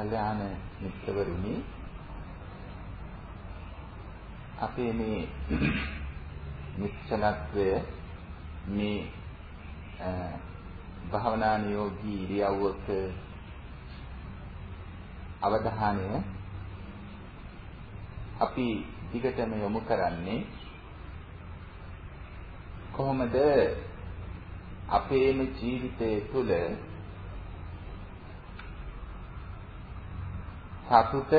කල්යාණ මිත්‍රවරුනි අපේ මේ නිශ්චලත්වය මේ භාවනා නියෝගී ඉරියව්වක අවධානය අපි දිගටම යොමු කරන්නේ කොහොමද අපේම ජීවිතය තුළ සතුට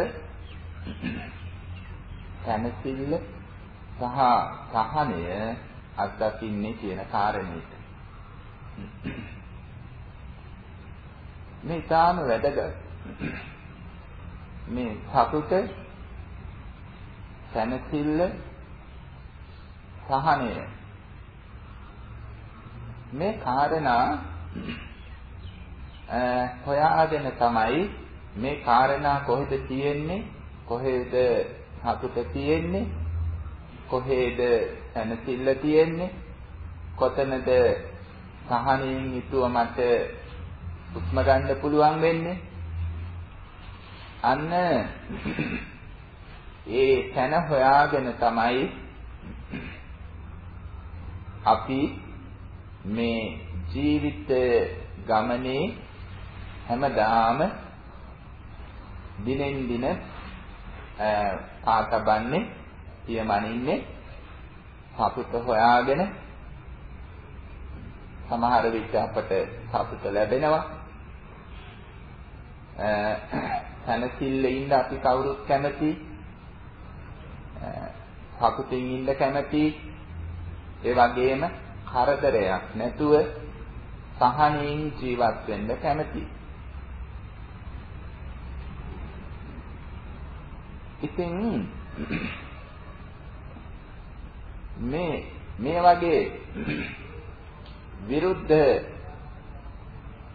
තනසිල්ල සහ සහනය අත්දකින්නේ කියන කාරණේට. මේ තාම වැදගත්. මේ සතුට තනසිල්ල සහනය මේ කාරණා හොයාගෙන තමයි මේ කාරණා කොහෙද තියෙන්නේ? කොහෙද සතුට තියෙන්නේ? කොහෙද සැනසෙල්ල තියෙන්නේ? කොතනද සහනයෙන් යුතුව මට උස්ම ගන්න පුළුවන් වෙන්නේ? අන්න ඒ තැන හොයාගෙන තමයි අපි මේ ජීවිත ගමනේ හැමදාම දිනෙන් දින පාතබන්නේ පියමනින්නේ සතුට හොයාගෙන සමහර විට අපට සතුට ලැබෙනවා. තනසිල්ල ඉන්න අපි කවුරුත් කැමති? සතුටින් ඉන්න කැමති? ඒ වගේම කරදරයක් නැතුව සහනයෙන් ජීවත් වෙන්න කැමති. ඉතින් මේ මේ වගේ විරුද්ධ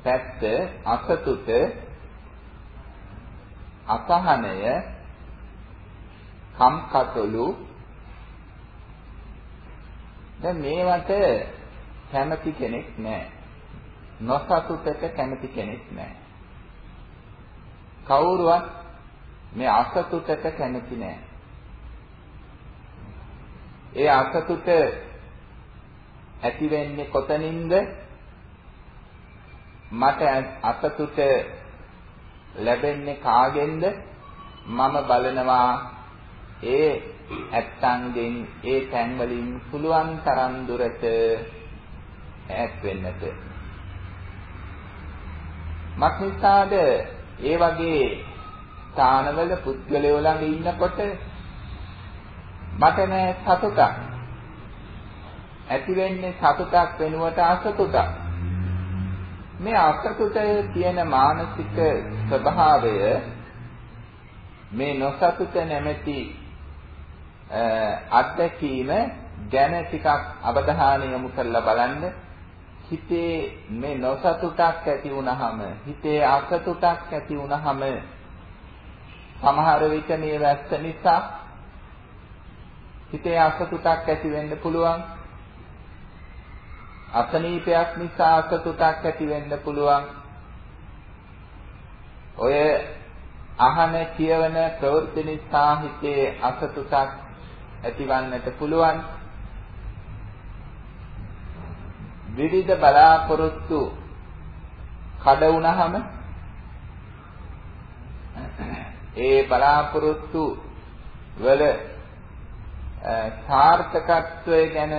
පැත්ත අසතුට අසහනය කම්කටොළු දැන් මේවට කැමති කෙනෙක් නැහැ නොසතුටට කැමති කෙනෙක් නැහැ කවුරුවත් මේ අසතුටට කැමති නෑ. ඒ අසතුට ඇති වෙන්නේ කොතනින්ද? මට අසතුට ලැබෙන්නේ කාගෙන්ද? මම බලනවා ඒ ඇත්තන්ගෙන් ඒ තැන් වලින් පුළුවන් තරම් දුරට ඈත් වෙන්නට. මක්නිසාද ඒ වගේ ස්ථානවල පුද්ගලයෝ ළඟ ඉන්නකොට මට නෑ සතුටක්. ඇති වෙන්නේ සතුටක් වෙනුවට අසතුටක්. මේ අසතුට කියන මානසික ස්වභාවය මේ නොසතුට නැමැති අත්දැකීම ගැන ටිකක් අවධානය යොමු කරලා බලන්න හිතේ මේ නොසතුටක් ඇති වුනහම හිතේ අසතුටක් ඇති වුනහම සමහර විට මේ වැස්ස නිසා හිතේ අසතුටක් ඇති වෙන්න පුළුවන්. අසනීපයක් නිසා අසතුටක් ඇති වෙන්න පුළුවන්. ඔය අහන කියවන ප්‍රවෘත්ති නිසා හිතේ අසතුටක් ඇතිවන්නට පුළුවන්. විවිධ බලාපොරොත්තු කඩ වුණාම ඒ බලාපොරොත්තු වල සාර්ථකත්වය ගැන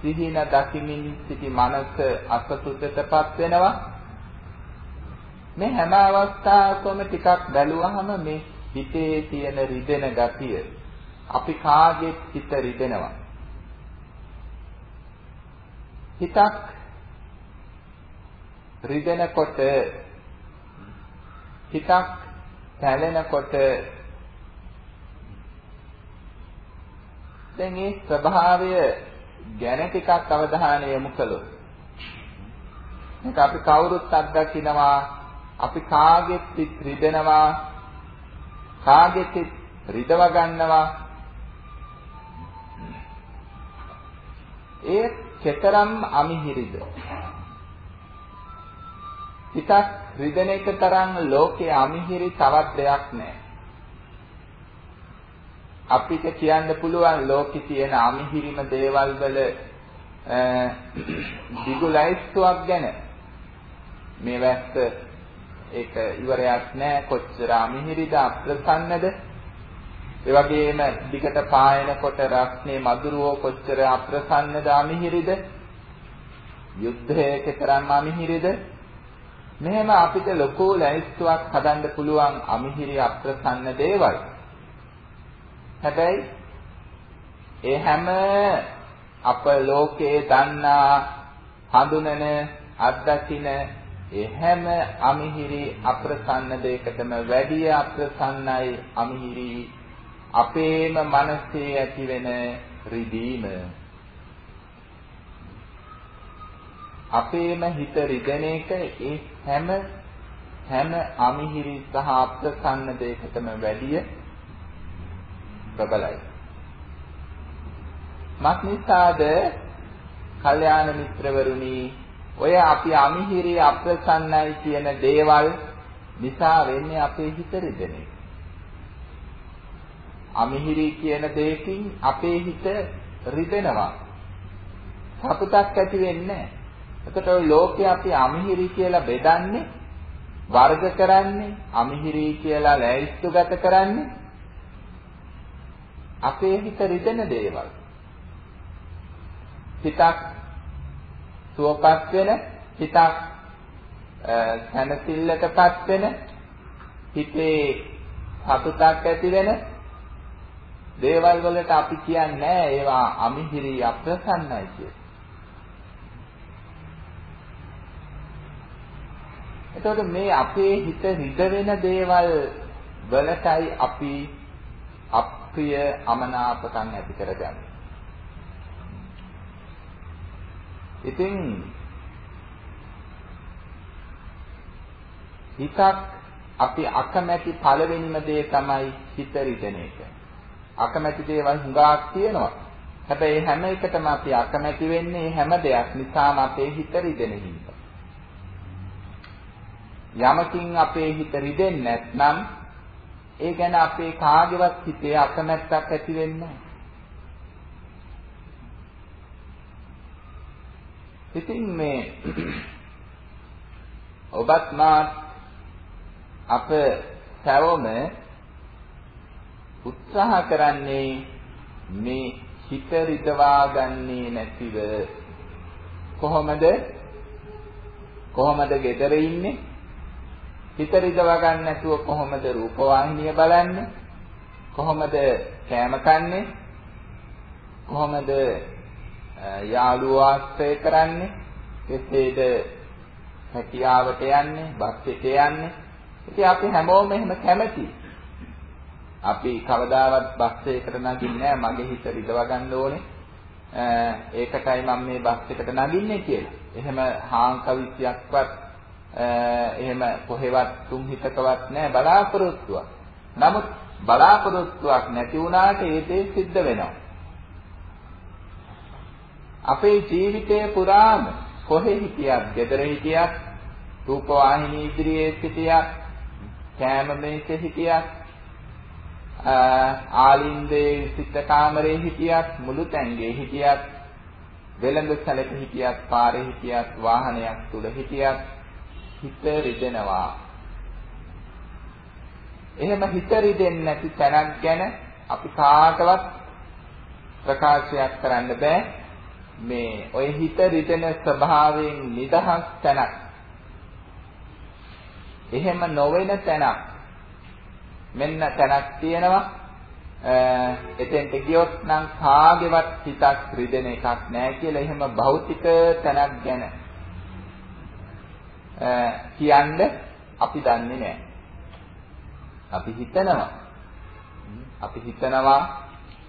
සිහින දකිමින් සිටි මනස අසතුටටපත් වෙනවා. මේ හැම අවස්ථාවකම ටිකක් බැලුවහම මේ හිතේ තියෙන රිදෙන ගතිය අපි කාගෙත් හිත රිදෙනවා? හිතක් රිදෙනකොට හිතක් පැලෙනකොට දැන් මේ ස්වභාවය ගැන ටිකක් අවධානය යොමු කළොත් මේක අපි කවුරුත් අත්දකිනවා අපි කාගෙත් සිත් රිදෙනවා කාගෙත් සිත් රිදව ගන්නවා. ඒ චතරම් අමිහිරිද? හිතක් රිදෙන එක තරම් ලෝකයේ අමිහිරි තවත් දෙයක් නැහැ. අපිට කියන්න පුළුවන් ලෝකේ තියෙන අමිහිරිම දේවල් වල දිගුලයිස්තුවක් ගැන. මේ වැස්ස ඒක ඉවරයක් නෑ. කොච්චර අමිහිරිද අප්‍රසන්නද? ඒ වගේම දිගට පායනකොට රස්නේ මధుරවෝ කොච්චර අප්‍රසන්නද අමිහිරිද? යුද්ධයක තරම් අමිහිරිද? මෙහෙම අපිට ලොකු ලැයිස්තුවක් හදන්න පුළුවන් අමිහිරි අප්‍රසන්න දේවල්. හැබැයි ඒ හැම අප ලෝකයේ දන්නා හඳුනන අත්දකින ඒ හැම අමිහිරි අප්‍රසන්න දෙයකටම වැඩි අප්‍රසන්නයි අමිහිරි අපේම මනසේ ඇතිවෙන රිදීම. අපේම හිත රිදෙන එක ඒ හැම හැම අමිහිරි සහ අප්‍රසන්න දෙයකටම වැඩි ප්‍රබලයි මක්නිසාද කල්යාණ මිත්‍රවරුනි ඔය අපි අමිහිරි අප්‍රසන්නයි කියන දේවල් නිසා වෙන්නේ අපේ හිත රිදෙන්නේ. අමිහිරි කියන දෙයකින් අපේ හිත රිදෙනවා. සතුටක් ඇති වෙන්නේ නැහැ. එතකොට ওই ලෝකේ අපි අමිහිරි කියලා බෙදන්නේ වර්ග කරන්නේ අමිහිරි කියලා ලෑස්තුගත කරන්නේ අපේ හිත රිදෙන දේවල්. හිතක් සුවපත් වෙන හිතක් සැනසෙල්ලටපත් වෙන හිතේ සතුටක් ඇති වෙන දේවල් වලට අපි කියන්නේ ඒවා අමිහිරි අප්‍රසන්නයි කිය. එතකොට මේ අපේ හිත රිදවෙන දේවල් වලටයි අපි අප්‍රිය අමනාපකම් ඇති කරගන්නේ. ඉතින් හිතක් අපි අකමැති පළවෙනිම දේ තමයි හිත රිදෙන එක. අකමැති දේවල් හුඟක් තියෙනවා. හැබැයි හැම එකටම අපි අකමැති වෙන්නේ හැම දෙයක් නිසාම අපේ හිත රිදෙන හින්දා. යමකින් අපේ හිත රිදෙන්නේ නැත්නම් ඒ ගැන අපේ කාගේවත් හිතේ අකමැත්තක් ඇති වෙන්නේ නැහැ. ඉතින් මේ ඔබත් මාත් අප සැවොම උත්සාහ කරන්නේ මේ හිත රිදවා ගන්නේ නැතිව කොහොමද කොහොමද gedare ඉන්නේ හිත රිදවා ගන්න නැතුව කොහොමද රූපවාහිනිය බලන්නේ? කොහොමද කෑම කන්නේ? කොහොමද යාළුවෝ ආශ්‍රය කරන්නේ? කෙසේද හැකියාවට යන්නේ? බස් එකේ යන්නේ? ඉතින් අපි හැමෝම එහෙම කැමති අපි කවදාවත් බස් එකකට නගින්නේ මගේ හිත රිදව ගන්න ඕනේ. ඒකටයි මම මේ බස් එකට නගින්නේ කියලා. එහෙම හාංකවිසියක්වත් එහෙම කොහෙවත් තුන් හිතකවත් නැහැ බලාපොරොත්තුවක්. නමුත් බලාපොරොත්තුවක් නැති වුණාට ඒ දේ සිද්ධ වෙනවා. අපේ ජීවිතය පුරාම කොහෙ හිටියත්, ගෙදර හිටියත්, රූපවාහිනී ඉදිරියේ සිටියත්, කෑම මේසේ හිටියත්, ආලින්දේ සිට කාමරේ හිටියත්, මුළු තැන්ගේ හිටියත්, වෙළඳ සැලක හිටියත්, පාරේ හිටියත්, වාහනයක් තුල හිටියත් හිත රිදෙනවා. එහෙම හිත රිදෙන්නේ නැති තැනක් ගැන අපි කාටවත් ප්‍රකාශයක් කරන්න බෑ. මේ ඔය හිත රිදෙන ස්වභාවයෙන් නිදහස් තැනක් එහෙම නොවන තැනක් මෙන්න තැනක් තියෙනවා එතෙන්ට ගියොත් නම් කාගේවත් හිතක් රිදෙන එකක් නැහැ කියලා එහෙම භෞතික තැනක් ගැන කියන්න අපි දන්නේ නැහැ. අපි හිතනවා. අපි හිතනවා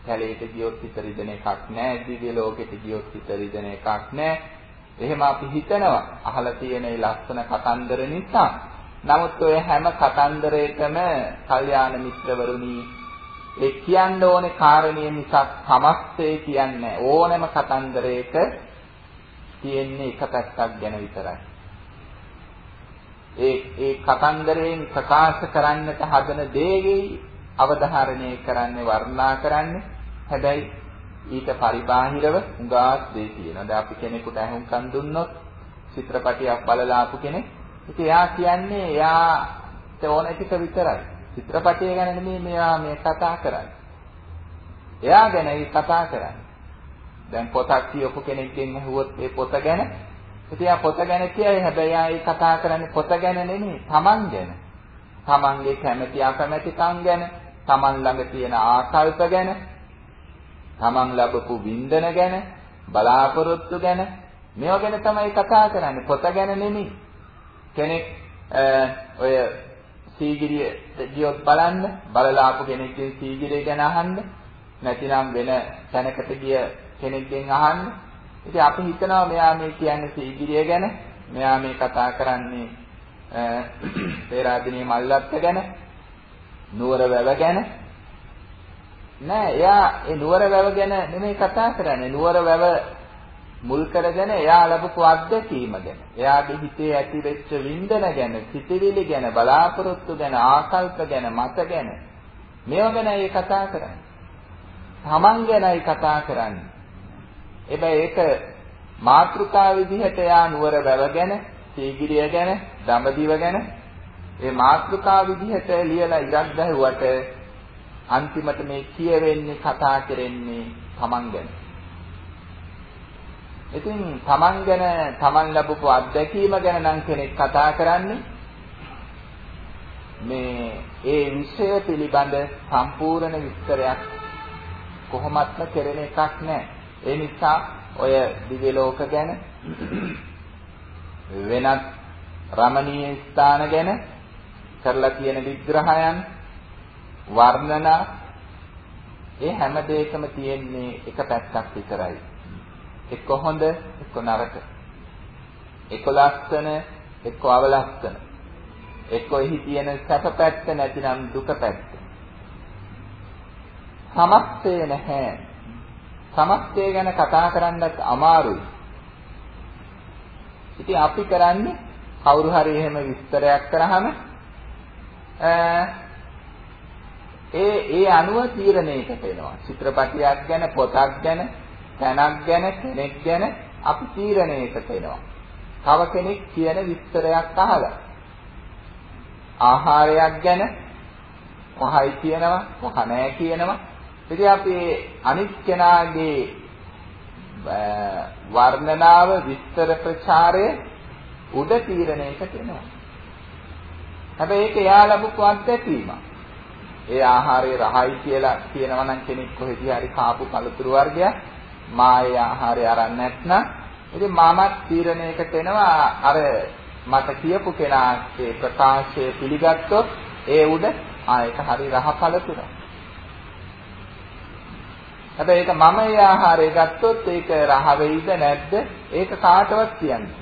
කැලේට ගියොත් හිත රිදෙන එකක් නැහැ. දිව්‍ය ලෝකෙට ගියොත් හිත රිදෙන එකක් නැහැ. එහෙම අපි හිතනවා. අහලා තියෙන මේ ලස්සන කතන්දර නිසා. නමුත් ඔය හැම කතන්දරයකම කල්යාණ මිත්‍රවරුනි ඒ කියන්න ඕනේ කාරණේ මිසක් සමස්තය කියන්නේ ඕනෑම කතන්දරයක තියෙන්නේ එක පැත්තක් ගැන විතරයි. ඒ ඒ කතන්දරයෙන් ප්‍රකාශ කරන්නට හදන දේගෙයි අවධාරණය කරන්නේ වර්ණනා කරන්නේ හැබැයි ඊට පරිබාහිරව උගාස් දේ තියෙනවා. දැන් අපි කෙනෙකුට අහුම්කම් දුන්නොත් චිත්‍රපටියක් බලලා ආපු කෙනෙක් ඉතින් එයා කියන්නේ එයාට ඕන ටික විතරයි. චිත්‍රපටිය ගැන නෙමෙයි මෙයා මේ කතා කරන්නේ. එයා ගැනයි කතා කරන්නේ. දැන් පොතක් කියවපු කෙනෙක්ගෙන් අහුවොත් ඒ පොත ගැන ඉතින් ආ පොත ගැන කියයි. හැබැයි ආ ඒ කතා කරන්නේ පොත ගැන නෙමෙයි තමන් ගැන. තමන්ගේ කැමැති අකමැතිකම් ගැන, තමන් ළඟ තියෙන ආකල්ප ගැන, තමන් ලැබපු වින්දන ගැන, බලාපොරොත්තු ගැන. මේවා ගැන තමයි කතා කරන්නේ. පොත ගැන නෙමෙයි. කෙනෙක් ඔය සීගිරිය ගියොත් බලන්න. බලලා ආපු කෙනෙක්ගේ සීගිරිය ගැන අහන්න. නැතිනම් වෙන තැනකට ගිය කෙනෙක්ගෙන් අහන්න. ඉතින් අපි හිතනවා මෙයා මේ කියන්නේ සීගිරිය ගැන මෙයා මේ කතා කරන්නේ පේරාදෙණිය මල්ලත්ත ගැන නුවර වැව ගැන. නෑ එයා ඒ නුවර වැව ගැන නෙමෙයි කතා කරන්නේ. නුවර වැව මුල් කරගෙන එයා ලැබපු අත්දැකීම ගැන. එයාගේ හිතේ ඇතිවෙච්ච වින්දන ගැන සිතිවිලි ගැන බලාපොරොත්තු ගැන ආකල්ප ගැන මත ගැන. මේව ගැනයි කතා කරන්නේ. තමන් ගැනයි කතා කරන්නේ. හැබැයි ඒක මාත්‍රිකා විදිහට යා නුවර වැව ගැන, සීගිරිය ගැන, දඹදිව ගැන ඒ මාත්‍රිකා විදිහට ලියලා ඉරක් දැහුවට අන්තිමට මේ කියවෙන්නේ කතා කරන්නේ Taman ගැන. ඉතින් Taman ගැන Taman ලැබපු අත්දැකීම ගැන නම් කෙනෙක් කතා කරන්නේ මේ ඒ විෂය පිළිබඳ සම්පූර්ණ විස්තරයක් කොහොමත්ම කෙරෙන එකක් නැහැ. ඒ නිසා ඔය දිව්‍ය ලෝක ගැන වෙනත් රමණීය ස්ථාන ගැන කරලා තියෙන විග්‍රහයන් වර්ණනා ඒ හැම දෙයකම තියෙන්නේ එක පැත්තක් විතරයි. එක්ක හොඳ එක්ක නරක. එක්ක ලස්සන එක්ක අවලස්සන. එක්ක එහි තියෙන සැප පැත්ත නැතිනම් දුක පැත්ත. සමස්තය නැහැ. සමස්තය ගැන කතා කරන්නත් අමාරුයි. ඉතින් අපි කරන්නේ කවුරු හරි එහෙම විස්තරයක් කරාම ඒ ඒ අනුව තීරණයකට එනවා. චිත්‍රපටියක් ගැන, පොතක් ගැන, තැනක් ගැන, කෙනෙක් ගැන අපි තීරණයකට එනවා. තව කෙනෙක් කියන විස්තරයක් අහලා. ආහාරයක් ගැන කොහයි කියනවා, කොහ නැහැ කියනවා. ඉතින් අපි අනිත් කෙනාගේ වර්ණනාව විස්තර ප්‍රචාරය උඩ තීරණයකට එනවා. හැබැයි ඒක එයා ලැබපු අත්දැකීම. ඒ ආහාරය රහයි කියලා කියනවා නම් කෙනෙක් කොහෙදී හරි කාපු පළතුරු වර්ගයක් මා ඒ ආහාරය අරන් නැත්නම් ඉතින් මාමත් තීරණයකට එනවා අර මට කියපු කෙනාගේ ප්‍රකාශය පිළිගත්තොත් ඒ උඩ ආයක හරි රහ පළතුරක්. හැබැයි ඒක මම ඒ ආහාරය ගත්තොත් ඒක රහ වෙයිද නැද්ද? ඒක කාටවත් කියන්නේ.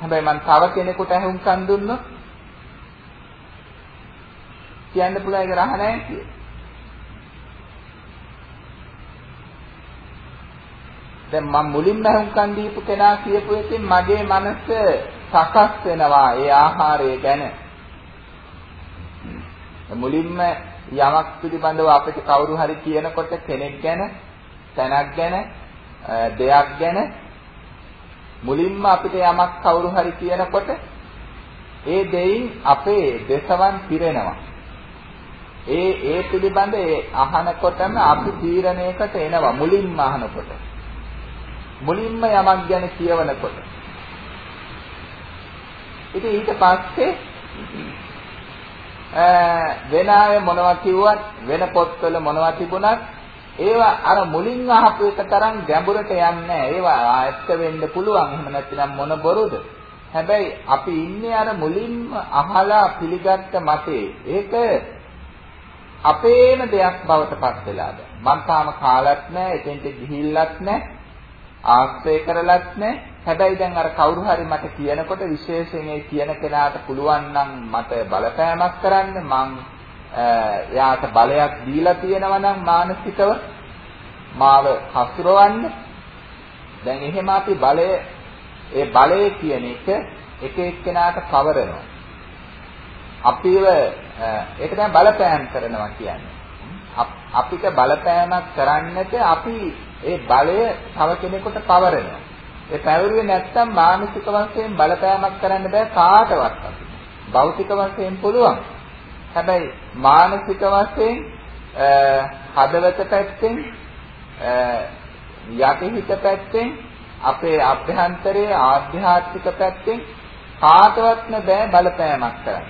හැබැයි මං තව කෙනෙකුට අහුම්කම් දුන්නොත් කියන්න පුළුවන් ඒක රහ නැහැ කියලා. දැන් මම මුලින්ම අහුම්කම් දීපු කෙනා කියපු එකෙන් මගේ මනස සකස් වෙනවා ඒ ආහාරය ගැන. මුලින්ම යමක් පිළිබඳව අපිට කවුරු හරි කියනකොට කෙනෙක් ගැන, තැනක් ගැන, දෙයක් ගැන මුලින්ම අපිට යමක් කවුරු හරි කියනකොට ඒ දෙයින් අපේ දසවන් පිරෙනවා. ඒ ඒ පිළිබඳ ඒ අහනකොටම අපි තීරණයකට එනවා මුලින්ම අහනකොට. මුලින්ම යමක් ගැන කියවනකොට. ඉතින් ඊට පස්සේ වෙන අය මොනවා කිව්වත් වෙන පොත්වල මොනවා තිබුණත් ඒවා අර මුලින් අහපු එක තරම් ගැඹුරට යන්නේ නැහැ. ඒවා ඇත්ත වෙන්න පුළුවන්. එහෙම නැත්නම් මොන බොරුද? හැබැයි අපි ඉන්නේ අර මුලින්ම අහලා පිළිගත්ත මතේ. ඒක අපේම දෙයක් බවට පත් වෙලාද. මං තාම කාලත් නැහැ, එතෙන්ට ගිහිල්ලත් නැහැ, ආශ්‍රය කරලත් නැහැ. හැබැයි දැන් අර කවුරු හරි මට කියනකොට විශේෂයෙන් ඒ කියන කෙනාට පුළුවන් නම් මට බලපෑමක් කරන්න මං එයාට බලයක් දීලා තියෙනවා නම් මානසිකව මාව හසුරවන්න දැන් එහෙම අපි බලය ඒ බලය කියන එක එක එක්කෙනාට පවරනවා. අපිව ඒක තමයි බලපෑම් කරනවා කියන්නේ. අපිට බලපෑමක් කරන්නට අපි ඒ බලය තව කෙනෙකුට පවරනවා. ඒ පැවරුවේ නැත්තම් මානසික වශයෙන් බලපෑමක් කරන්න බෑ කාටවත් අපිට. භෞතික වශයෙන් පුළුවන්. හැබැයි මානසික වශයෙන් හදවත පැත්තෙන් යටිහිත පැත්තෙන් අපේ අභ්‍යන්තරයේ ආධ්‍යාත්මික පැත්තෙන් කාටවත්ම බෑ බලපෑමක් කරන්න.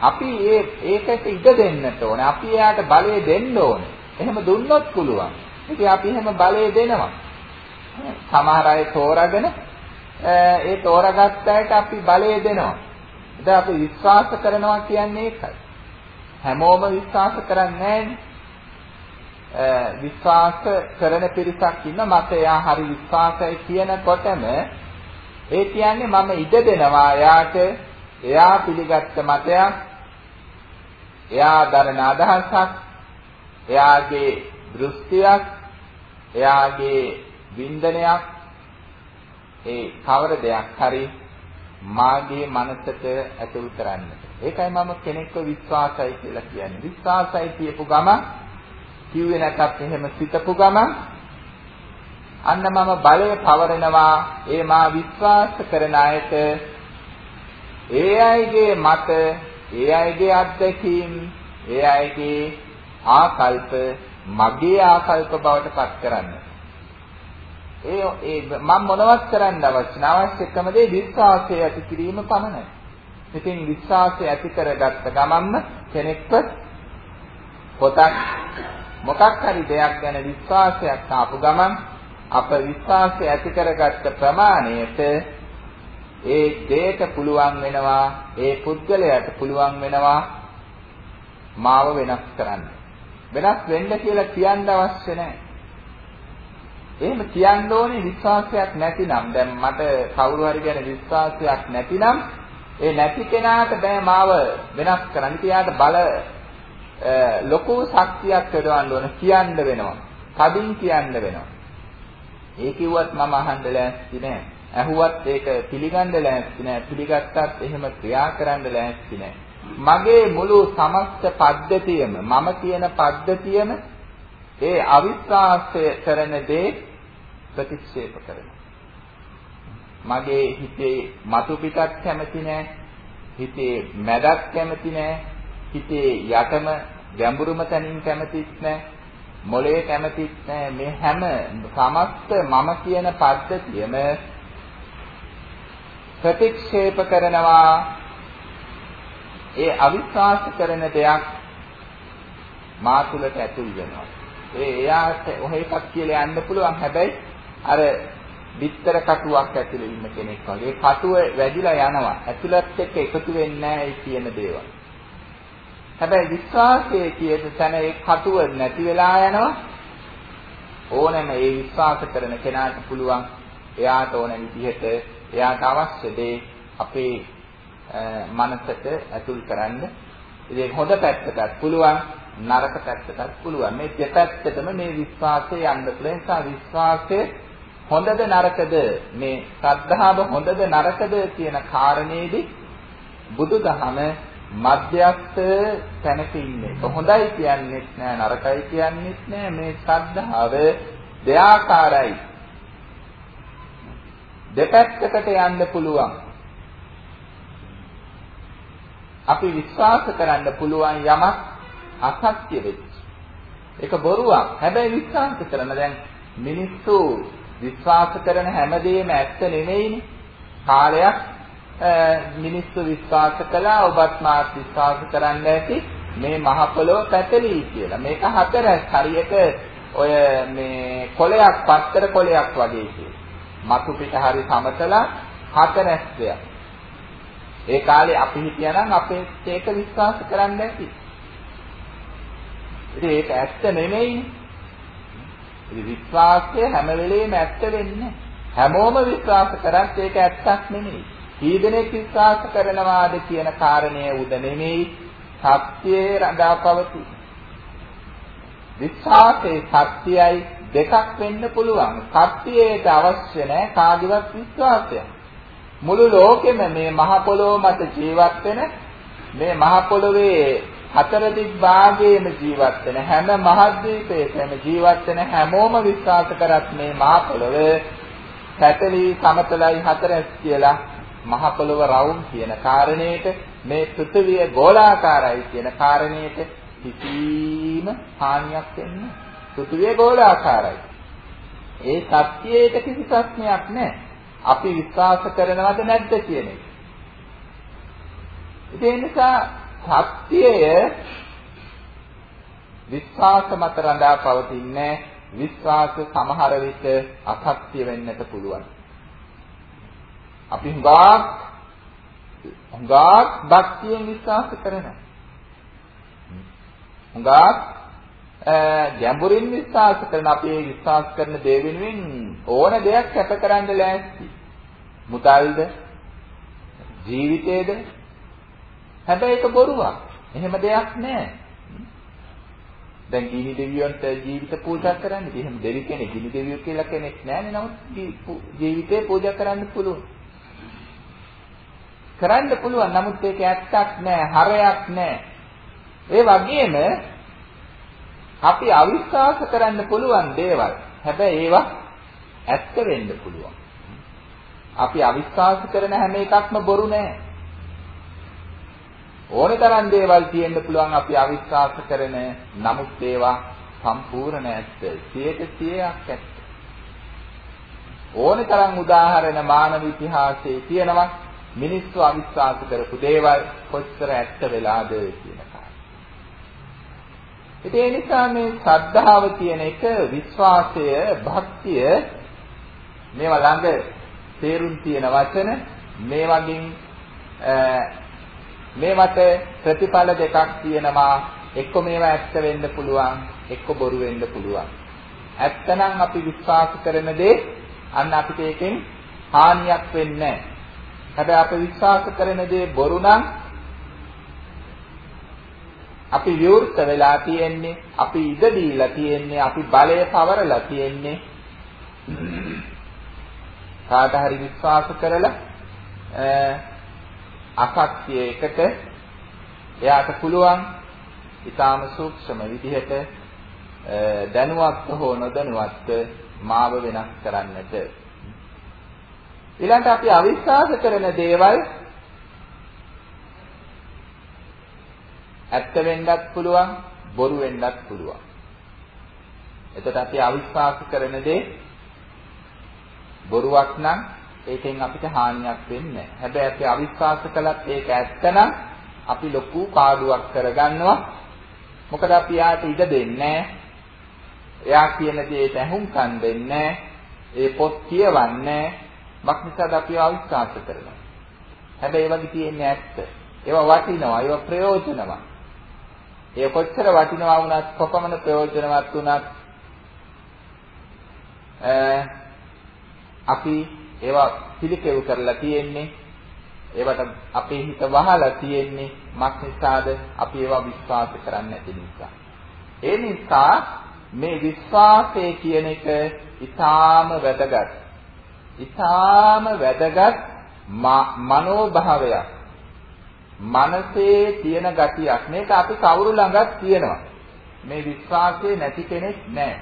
අපි ඒ ඒකට ඉඩ දෙන්නට ඕනේ. අපි එයාට බලය දෙන්න ඕනේ. එහෙම දුන්නොත් පුළුවන්. ඉතින් අපි එහෙම බලය දෙනවා. සමහර අය තෝරාගෙන ඒ තෝරාගත්ත අයට අපි බලය දෙනවා. දැන් අපි විශ්වාස කරනවා කියන්නේ ඒකයි. හැමෝම විශ්වාස කරන්නේ විශ්වාස කරන පිරිසක් ඉන්න මට එයා හරි විශ්වාසයි කියනකොටම ඒ කියන්නේ මම ඉඩ දෙනවා එයාට එයා පිළිගත්ත මතයක් එයා දරන අදහසක් එයාගේ දෘෂ්ටියක් එයාගේ වින්දනයක් ඒ කවර දෙයක් හරි මාගේ මනසට ඇතුල් කරන්නට. ඒකයි මම කෙනෙක්ව විශ්වාසයි කියලා කියන්නේ. විශ්වාසයි කියපු ගමන් කිව්වේ නැතත් එහෙම සිතපු ගමන් අන්න මම බලය පවරනවා ඒ මා විශ්වාස කරන අයට ඒ අයගේ මත ඒ අයගේ අත්දැකීම් ඒ අයගේ ආකල්ප මගේ ආකල්ප බවට පත් කරන්න. ඒ ඒ මම මොනවත් කරන්න අවශ්‍ය නැහැ. අවශ්‍යකම දේ විශ්වාසය ඇති කිරීම පමණයි. ඉතින් විශ්වාසය ඇති කරගත්ත ගමන්ම කෙනෙක්ව පොතක් මොකක් හරි දෙයක් ගැන විශ්වාසයක් ආපු ගමන් අප විශ්වාසය ඇති කරගත්ත ප්‍රමාණයට ඒ දෙයට පුළුවන් වෙනවා ඒ පුද්ගලයාට පුළුවන් වෙනවා මාව වෙනස් කරන්න. වෙනස් වෙන්න කියලා කියන්න අවශ්‍ය නැහැ. එහෙම කියන්න ඕනේ විශ්වාසයක් නැතිනම් දැන් මට කවුරු හරි ගැන විශ්වාසයක් නැතිනම් ඒ නැති කෙනාට බෑ මාව වෙනස් කරන්න. ඉතියාට බල ලොකු ශක්තියක් යොදවන්න ඕන කියන්න වෙනවා. කදින් කියන්න වෙනවා. ඒ කිව්වත් මම අහන්න ලෑස්ති නෑ. ඇහුවත් ඒක පිළිගන්න ලෑස්ති නෑ. පිළිගත්තත් එහෙම ක්‍රියා කරන්න ලෑස්ති නෑ. මගේ මුළු සමස්ත පද්ධතියම මම කියන පද්ධතියම ඒ අවිශ්වාසය කරන දේ ප්‍රතික්ෂේප කරනවා. මගේ හිතේ මතු පිටත් කැමති නෑ. හිතේ මැදක් කැමති නෑ. හිතේ යටම ගැඹුරුම තැනින් කැමතිත් නෑ. මොලේ කැමතිත් නෑ. මේ හැම සමස්ත මම කියන පද්ධතියම ප්‍රතික්ෂේප කරනවා ඒ අවිශ්වාස කරන දෙයක් මා තුළට ඇතුල් වෙනවා. ඒ එයාට ඔහෙ එකක් කියලා යන්න පුළුවන්. හැබැයි අර බිත්තර කටුවක් ඇතුලේ ඉන්න කෙනෙක් වගේ කටුව වැදිලා යනවා. ඇතුළත් එක්ක එකතු වෙන්නේ නැහැ කියන දේවල්. හැබැයි විශ්වාසයේ කියන තැන ඒ කටුව නැති වෙලා යනවා. ඕනෑම ඒ විශ්වාස කරන කෙනාට පුළුවන් එයාට ඕන විදිහට එයාට අවශ්‍ය දේ අපේ මනසට ඇතුල් කරන්න. ඉතින් හොඳ පැත්තටත් පුළුවන් නරක පැත්තටත් පුළුවන්. මේ දෙපැත්තටම මේ විශ්වාසය යන්න පුළුවන්. නිසා විශ්වාසය හොඳද නරකද මේ ශ්‍රද්ධාව හොඳද නරකද කියන කාරණේදී බුදුදහම මධ්‍යස්ථ තැනක ඉන්නේ. හොඳයි කියන්නේත් නෑ නරකයි කියන්නේත් නෑ මේ ශ්‍රද්ධාව දෙආකාරයි. දෙපැත්තකට යන්න පුළුවන්. අපි විශ්වාස කරන්න පුළුවන් යමක් අසත්‍ය වෙච්ච. ඒක බොරුවක්. හැබැයි විශ්වාස කරන දැන් මිනිස්සු විශ්වාස කරන හැමදේම ඇත්ත නෙමෙයිනේ. කාලයක් මිනිස්සු විශ්වාස කළා ඔබත් මාත් විශ්වාස කරන්න ඇති මේ මහ පොළොව පැතලී කියලා. මේක හතරක් හරියට ඔය මේ කොලයක් පත්තර කොලයක් වගේ කියලා. මතු පිට හරි සමතලා හතරක් දෙයක්. ඒ කාලේ අපි හිටියනම් අපේ ඒක විශ්වාස කරන්න ඇති. ඉතින් ඒක ඇත්ත නෙමෙයිනේ. ඉතින් විශ්වාසය හැම වෙලෙම ඇත්ත වෙන්නේ හැමෝම විශ්වාස කරත් ඒක ඇත්තක් නෙමෙයි. කී දෙනෙක් විශ්වාස කරනවාද කියන කාරණය උද නෙමෙයි සත්‍යයේ රඳාපවති. විශ්වාසයේ සත්‍යයයි දෙකක් වෙන්න පුළුවන්. සත්‍යයට අවශ්‍ය නැහැ කාගේවත් විශ්වාසයක්. මුළු ලෝකෙම මේ මහ පොළොව මත ජීවත් වෙන මේ මහ පොළොවේ හතර දිග් භාගයේම ජීවත් වෙන හැම මහද්වීපයකම ජීවත් වෙන හැමෝම විශ්වාස කරත් මේ මහ පොළොව පැතලි සමතලයි හතරස් කියලා මහ පොළොව රවුම් කියන කාරණේට මේ පෘථිවිය ගෝලාකාරයි කියන කාරණේට කිසිම හානියක් වෙන්නේ පෘථිවිය ගෝලාකාරයි. ඒ සත්‍යයට කිසි ප්‍රශ්නයක් නැහැ. අපි විශ්වාස කරනවද නැද්ද කියන එක. ඒ නිසා සත්‍යය විශ්වාස මත රඳා පවතින්නේ විශ්වාස සමහර විට අසත්‍ය වෙන්නට පුළුවන්. අපි හුඟක් හුඟක් භක්තියෙන් විශ්වාස කරනවා. හුඟක් ගැඹුරින් විශ්වාස කරන අපි ඒ විශ්වාස කරන දේ වෙනුවෙන් ඕන දෙයක් කැප කරන්න ලෑස්ති. මුදල්ද ජීවිතේද හැබැයි ඒක බොරුවක්. එහෙම දෙයක් නැහැ. දැන් ගිනි දෙවියන්ට ජීවිත පූජා කරන්න. එහෙම දෙවි කෙනෙක් ගිනි දෙවියෝ කියලා කෙනෙක් නැහැ නමුත් ජීවිතේ පූජා කරන්න පුළුවන්. කරන්න පුළුවන්. නමුත් ඒක ඇත්තක් නෑ, හරයක් නෑ. ඒ වගේම අපි අවිශ්වාස කරන්න පුළුවන් දේවල්. හැබැයි ඒවා ඇත්ත වෙන්න පුළුවන්. අපි අවිශ්වාස කරන හැම එකක්ම බොරු නෑ. ඕනේ තරම් දේවල් තියෙන්න පුළුවන් අපි අවිශ්වාස කරන නමුත් ඒවා සම්පූර්ණ ඇත්ත. 100%ක් ඇත්ත. ඕනේ තරම් උදාහරණ මානව ඉතිහාසයේ තියෙනවා මිනිස්සු අවිශ්වාස කරපු දේවල් කොච්චර ඇත්ත වෙලාද කියන කාරණා. ඒ නිසා මේ ශ්‍රද්ධාව කියන එක විශ්වාසය, භක්තිය මේවා ළඟ තේරුම් තියෙන වචන මේ වගේ මේවට ප්‍රතිඵල දෙකක් තියෙනවා. එක්ක මේවා ඇත්ත වෙන්න පුළුවන් එක්ක බොරු වෙන්න පුළුවන්. ඇත්තනම් අපි විශ්වාස කරන දේ අන්න අපිට ඒකෙන් හානියක් වෙන්නේ නැහැ. හැබැයි අපි විශ්වාස කරන දේ බොරු නම් අපි විවෘත වෙලා තියෙන්නේ අපි ඉඩ දීලා තියෙන්නේ අපි බලය පවරලා තියෙන්නේ. කාට හරි විශ්වාස කරලා අසත්‍ය එකට එයාට පුළුවන් ඊටාම සූක්ෂම විදිහට දැනුවත්ව හෝ නොදැනුවත්ව මාව වෙනස් කරන්නට ඊළඟට අපි අවිශ්වාස කරන දේවල් ඇත්ත වෙන්නත් පුළුවන් බොරු වෙන්නත් පුළුවන්. එතකොට අපි අවිශ්වාස කරන දේ බොරුවක් නම් ඒකෙන් අපිට හානියක් වෙන්නේ නැහැ. හැබැයි අපි අවිශ්වාස කළත් ඒක ඇත්තනම් අපි ලොකු පාඩුවක් කරගන්නවා. මොකද අපි යාට ඉඩ දෙන්නේ එයා කියන දේට ඇහුම්කන් දෙන්නේ ඒ පොත් කියවන්නේ මක්නිසාද අපි අවිශ්වාස කරනවා. හැබැයි ඒ වගේ තියෙන්නේ ඇත්ත. ඒවා වටිනවා, ඒවා ප්‍රයෝජනවත්. ඒ කොච්චර වටිනවා වුණත් කොපමණ ප්‍රයෝජනවත් වුණත් අපි ඒවා පිළිකෙව් කරලා තියෙන්නේ ඒවට අපේ හිත වහලා තියෙන්නේ මක් නිසාද අපි ඒවා විශ්වාස කරන්නේ නැති නිසා. ඒ නිසා මේ විශ්වාසය කියන එක ඊටාම වැදගත්. ඊටාම වැදගත් මනෝභාවයක්. මනසේ තියෙන ගතියක්. මේක අපි කවුරු ළඟත් තියෙනවා. මේ විශ්වාසයේ නැති කෙනෙක් නැහැ.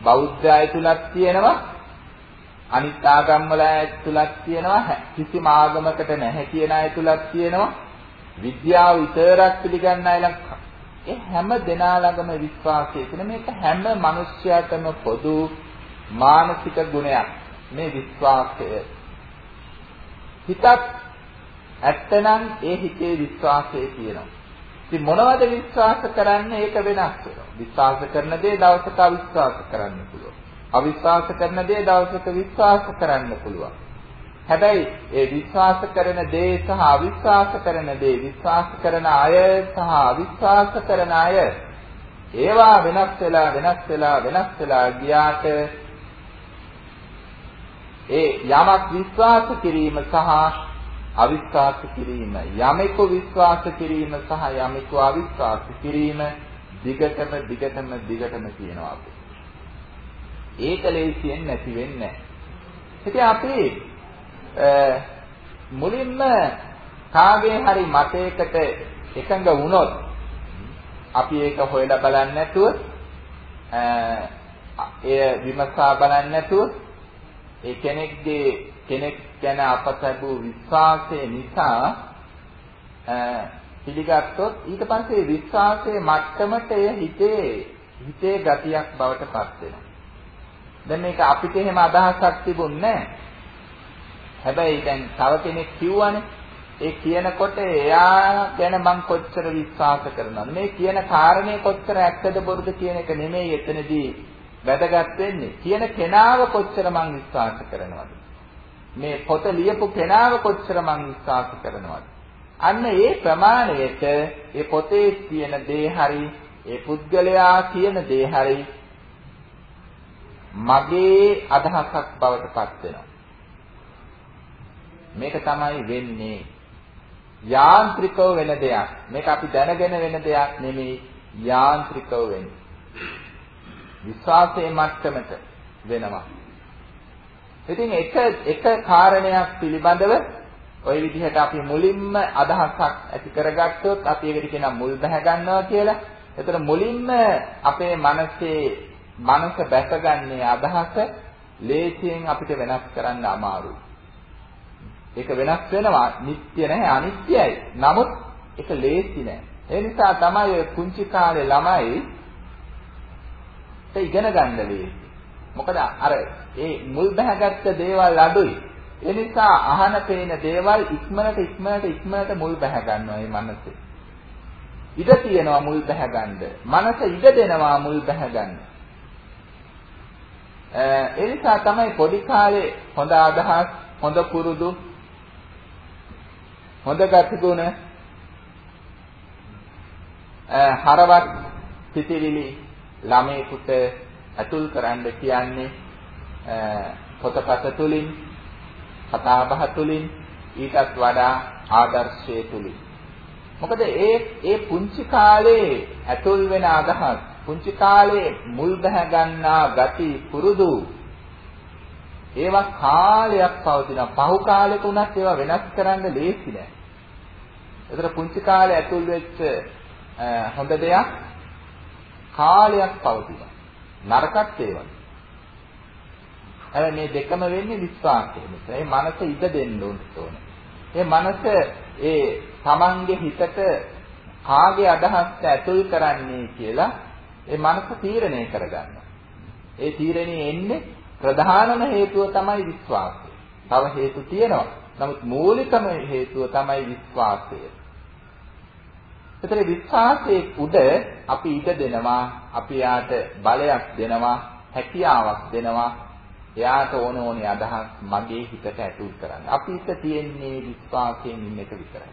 බෞද්ධ අය තුලක් තියෙනවා අනිත් ආගම් වල අය තුලක් තියෙනවා කිසිම ආගමකට නැහැ කියන අය තුලක් තියෙනවා. විද්‍යාව විතරක් පිළිගන්න අය ඒ හැම දෙනා ළඟම විශ්වාසය තියෙන මේක හැම මිනිස්යාටම පොදු මානසික ගුණයක්. මේ විශ්වාසය. හිතත් ඇත්තනම් ඒ හිතේ විශ්වාසය තියෙනවා. ඉතින් මොනවද විශ්වාස කරන්නේ ඒක වෙනස් වෙනවා. විශ්වාස කරන දේ දවසක අවිශ්වාස කරන්න පුළුවන්. අවිශ්වාස කරන දේ දවසක විශ්වාස කරන්න පුළුවන්. හැබැයි ඒ විශ්වාස කරන දේ සහ අවිශ්වාස කරන දේ විශ්වාස කරන අය සහ අවිශ්වාස කරන අය ඒවා වෙනස් වෙලා වෙනස් වෙලා වෙනස් වෙලා ගියාට ඒ යමක් විශ්වාස කිරීම සහ අවිශ්වාස කිරීම යමෙකු විශ්වාස කිරීම සහ යමෙකු අවිශ්වාස කිරීම දිගටම දිගටම දිගටම කියනවා ඒක ලේසියෙන් නැති වෙන්නේ නැහැ. ඉතින් අපි මුලින්ම කාගේ හරි මතයකට එකඟ වුණොත් අපි ඒක හොයලා බලන්නේ නැතුව එය විමසා බලන්නේ නැතුව ඒ කෙනෙක්ගේ කෙනෙක් ගැන අපසබු විශ්වාසය නිසා පිළිගත්තොත් ඊට පස්සේ විශ්වාසයේ මට්ටමට එය හිතේ හිතේ ගතියක් බවට පත් වෙනවා. දැන් මේක අපිට එහෙම අදහසක් තිබුණේ නැහැ. හැබැයි දැන් තව කෙනෙක් කිව්වනේ ඒ කියනකොට එයා ගැන මං කොච්චර විශ්වාස කරනවද මේ කියන කාරණේ කොච්චර ඇත්තද බොරුද කියන එක නෙමෙයි එතනදී වැදගත් වෙන්නේ කියන කෙනාව කොච්චර මං විශ්වාස කරනවද මේ පොත ලියපු කෙනාව කොච්චර මං විශ්වාස කරනවද අන්න ඒ ප්‍රමාණයට ඒ පොතේ තියෙන දේ හරි ඒ පුද්ගලයා කියන දේ හරි මගේ අදහසක් බවට පත් වෙනවා මේක තමයි වෙන්නේ යාන්ත්‍රිකව වෙන දෙයක්. මේක අපි දැනගෙන වෙන දෙයක් නෙමෙයි යාන්ත්‍රිකව වෙන්නේ. විශ්වාසයේ මට්ටමට වෙනවා. ඉතින් එක එක කාරණයක් පිළිබඳව ওই විදිහට අපි මුලින්ම අදහසක් ඇති කරගත්තොත් අපි ඒකට කියනවා මුල් බහ ගන්නවා කියලා. එතන මුලින්ම අපේ මනසේ මනස බැසගන්නේ අදහස ලේසියෙන් අපිට වෙනස් කරන්න අමාරුයි. ඒක වෙනස් වෙනවා. නිට්ටය නැහැ අනිත්‍යයි. නමුත් ඒක ලේසි නෑ. ඒ නිසා තමයි ඔය පුංචි කාලේ ළමයි ඒ ඉගෙන ගන්න ලේසි. මොකද අර ඒ මුල් බහගත්ත දේවල් අඩුයි. ඒ නිසා අහන පේන දේවල් ඉක්මනට ඉක්මනට ඉක්මනට මුල් බහ ගන්නවා මේ මනසේ. ඉඩ තියනවා මුල් බහ ගන්න. මනස ඉඩ දෙනවා මුල් බහ ගන්න. ඒ නිසා තමයි පොඩි කාලේ හොඳ අදහස් හොඳ පුරුදු හොඳ ගතිගුණ හරවත් සිතිවිලි ළමයෙකුට ඇතුල් කරන්න කියන්නේ පොතපත තුලින් කතා බහ තුලින් ඊටත් වඩා ආදර්ශයේ තුලින් මොකද ඒ ඒ පුංචි කාලේ ඇතුල් වෙන අදහස් පුංචි කාලේ මුල් බහ ගන්නා ගති පුරුදු ඒවා කාලයක් පවතිනවා. පහු කාලෙක උනත් ඒවා වෙනස් කරන්න ලේසි නෑ. ඒතර පුංචි කාලේ ඇතුල් වෙච්ච හොඳ දෙයක් කාලයක් පවතිනවා. නරකත් ඒ වගේ. හැබැයි මේ දෙකම වෙන්නේ විශ්වාසය නිසා. ඒ මනස ඉඩ දෙන්න ඕනේ. ඒ මනස ඒ Tamange හිතට කාගේ අදහස්ට ඇතුල් කරන්නේ කියලා ඒ මනස තීරණය කරගන්නවා. ඒ තීරණේ එන්නේ ප්‍රධානම හේතුව තමයි විශ්වාසය. තව හේතු තියෙනවා. නමුත් මූලිකම හේතුව තමයි විශ්වාසය. ඒතර විශ්වාසයේ උඩ අපි ඉඩ දෙනවා, අපි යාට බලයක් දෙනවා, හැකියාවක් දෙනවා. එයාට ඕන ඕනේ අදහස් මගේ හිතට ඇතුල් කරන්න. අපි හිත තියෙන්නේ විශ්වාසයෙන් ඉන්න එක විතරයි.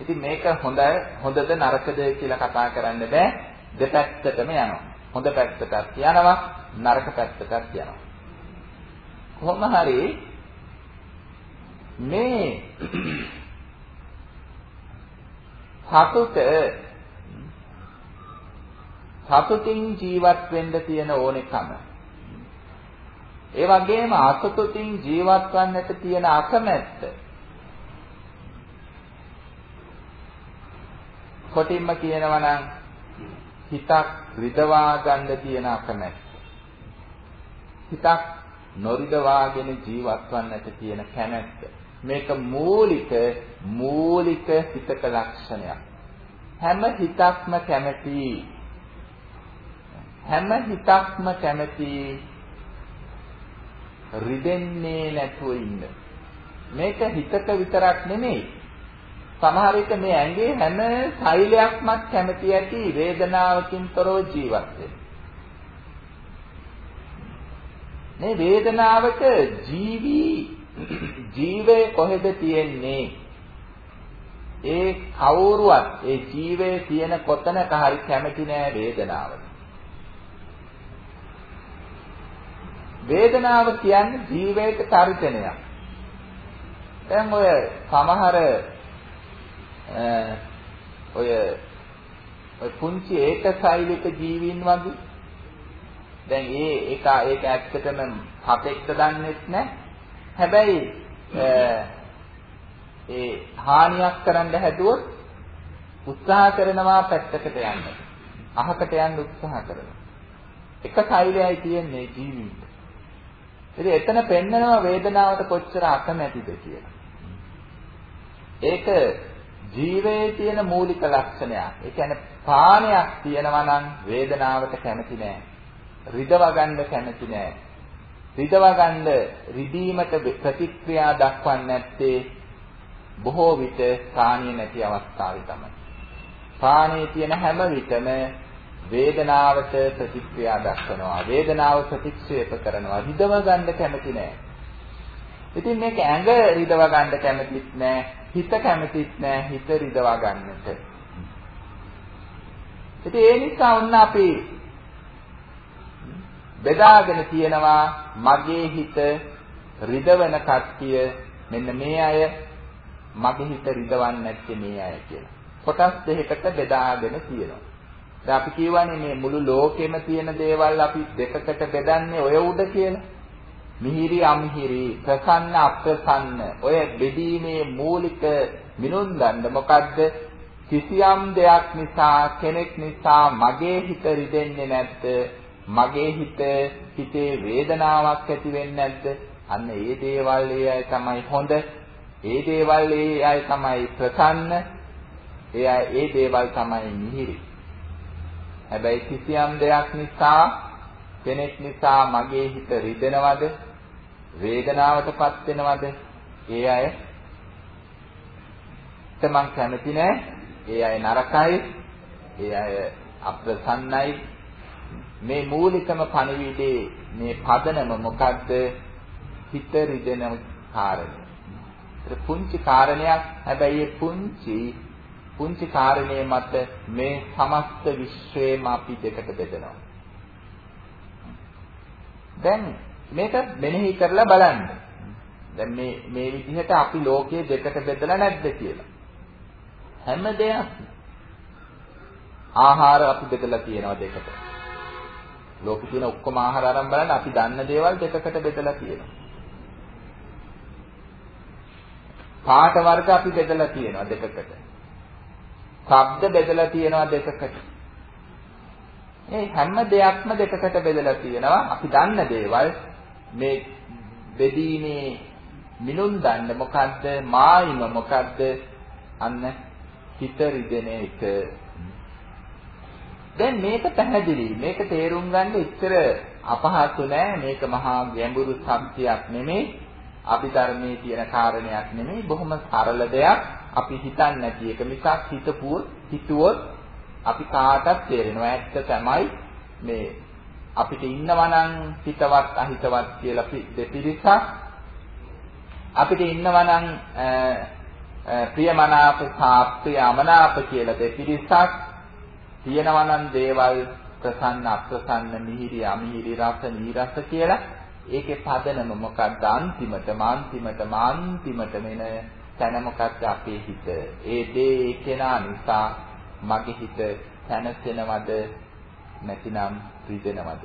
ඉතින් මේක හොඳ හොඳද නරකද කියලා කතා කරන්න බෑ. දෙපැත්තටම යනවා. හොඳ පැත්තටත් යනවා නරක පැත්තටත් යනවා කොහොම හරි මේ සතුට සතුටින් ජීවත් වෙන්න තියෙන ඕනෙකම ඒ වගේම අසතුටින් ජීවත් වන්නට තියෙන අකමැත්ත කොටින්ම කියනවා නම් හිතක් රිදවා ගන්න තියෙන අකමැත්ත. හිතක් නොරිදවාගෙන ජීවත් වන්නට තියෙන කැමැත්ත. මේක මූලික මූලික හිතක ලක්ෂණයක්. හැම හිතක්ම කැමැති හැම හිතක්ම කැමැති රිදෙන්නේ නැතුව ඉන්න. මේක හිතක විතරක් නෙමෙයි සමහර විට මේ ඇඟේ හැම සෛලයක්මත් කැමති ඇති වේදනාවකින් තොරව ජීවත් වෙන්න. මේ වේදනාවට ජීවි ජීවේ කොහෙද තියෙන්නේ? ඒ කවුරුවත් ඒ ජීවේ තියෙන කොතනක හරි කැමති නෑ වේදනාවට. වේදනාව කියන්නේ ජීවයට තර්ජනයක්. දැන් ඔය සමහර ඔය ඔය පුංචි ඒකසෛලික ජීවීන් වගේ දැන් ඒ ඒක ඒක ඇත්තටම සතෙක්ද දන්නෙත් නැහැ. හැබැයි ඒ හානියක් කරන්න හැදුවොත් උත්සාහ කරනවා පැත්තකට යන්න. අහකට යන්න උත්සාහ කරනවා. එක සෛලයයි තියෙන්නේ ජීවිත. ඉතින් එතන පෙන්නනවා වේදනාවට කොච්චර අකමැතිද කියලා. ඒක ජීවයේ තියෙන මූලික ලක්ෂණයක්. ඒ කියන්නේ පාණයක් තියෙනවා නම් වේදනාවට කැමති නෑ. රිදව ගන්න කැමති නෑ. රිදව ගන්න රිදීමට ප්‍රතික්‍රියා දක්වන්නේ නැත්තේ බොහෝ විට ප්‍රාණිය නැති අවස්ථාවේ තමයි. ප්‍රාණයේ තියෙන හැම විටම වේදනාවට ප්‍රතික්‍රියා දක්වනවා. වේදනාව ප්‍රතික්ෂේප කරනවා. රිදව ගන්න කැමති නෑ. ඉතින් මේක ඇඟ රිදව ගන්න කැමතිත් නෑ. හිත කැමතිත් නෑ. හිත රිදව ගන්නට. ඉතින් ඒ නිසා ඔන්න අපි බෙදාගෙන තියෙනවා මගේ හිත රිදවන කට්ටිය මෙන්න මේ අය මගේ හිත රිදවන්නේ නැත්තේ මේ අය කියලා. කොටස් දෙකකට බෙදාගෙන තියෙනවා. දැන් අපි කියවනේ මේ මුළු ලෝකෙම තියෙන දේවල් අපි දෙකකට බෙදන්නේ ඔය උඩ කියලා. මිහිරි අමිහිරි ප්‍රසන්න අප්‍රසන්න. ඔය බෙදීමේ මූලික මිනුම් දණ්ඩ මොකද්ද? කිසියම් දෙයක් නිසා කෙනෙක් නිසා මගේ හිත රිදෙන්නේ නැද්ද? මගේ හිත හිතේ වේදනාවක් ඇති වෙන්නේ නැද්ද? අන්න ඒ දේවල් ඒ අය තමයි හොඳ. ඒ දේවල් ඒ අය තමයි ප්‍රසන්න. ඒ අය ඒ දේවල් තමයි මිහිරි. හැබැයි කිසියම් දෙයක් නිසා කෙනෙක් නිසා මගේ හිත රිදෙනවද? වේදනාවටපත් වෙනවද? ඒ අය තමන් කැමති නෑ. ඒ අය නරකයි. ඒ අය අප්‍රසන්නයි. මේ මූලිකම පණිවිඩේ මේ පදනම මොකද්ද? හිත රිදෙන කාරණය. ඒක පුංචි කාරණයක්. හැබැයි ඒ පුංචි පුංචි කාරණේ මත මේ සමස්ත විශ්වයම අපි දෙකට බෙදනවා. දැන් මේක මෙනෙහි කරලා බලන්න. දැන් මේ මේ විදිහට අපි ලෝකයේ දෙකට බෙදලා නැද්ද කියලා. හැම දෙයක් ආහාර අපි බෙදලා තියෙනවා දෙකට. ලෝකේ තියෙන ඔක්කොම ආහාර අරන් බලන්න අපි දන්න දේවල් දෙකකට බෙදලා තියෙනවා. පාට වර්ග අපි බෙදලා තියෙනවා දෙකකට. ශබ්ද බෙදලා තියෙනවා දෙකකට. මේ හැම දෙයක්ම දෙකකට බෙදලා තියෙනවා. අපි දන්න දේවල් මේ බෙදීමේ මිනුම් දන්න මොකද්ද? මායිම මොකද්ද? අන්න හිත රිදෙන එක. දැන් මේක පැහැදිලි. මේක තේරුම් ගන්න ඉතර අපහසු නෑ. මේක මහා ගැඹුරු සත්‍යයක් නෙමෙයි. අභිධර්මයේ තියෙන කාරණයක් නෙමෙයි. බොහොම සරල දෙයක්. අපි හිතන්නේ නැති එක මිසක් හිතපුවොත් හිතුවොත් අපි කාටත් තේරෙනවා. ඇත්ත තමයි මේ අපිට ඉන්නවා නම් හිතවත් අහිතවත් කියලා දෙපිරිසක් අපිට ඉන්නවා නම් ප්‍රියමනාප සාප්‍රිය අමනාප කියලා දෙපිරිසක් තියෙනවා නම් දේවල් ප්‍රසන්න අප්‍රසන්න මිහිරි අමිහිරි රස නීරස කියලා ඒකේ පදනම මොකක්ද අන්තිමටම අන්තිමටම අන්තිමට මෙන තැන මොකක්ද අපේ හිත? ඒ දේ කෙනා නිසා මගේ හිත තනසෙනවද නැතිනම් රිදෙනවද?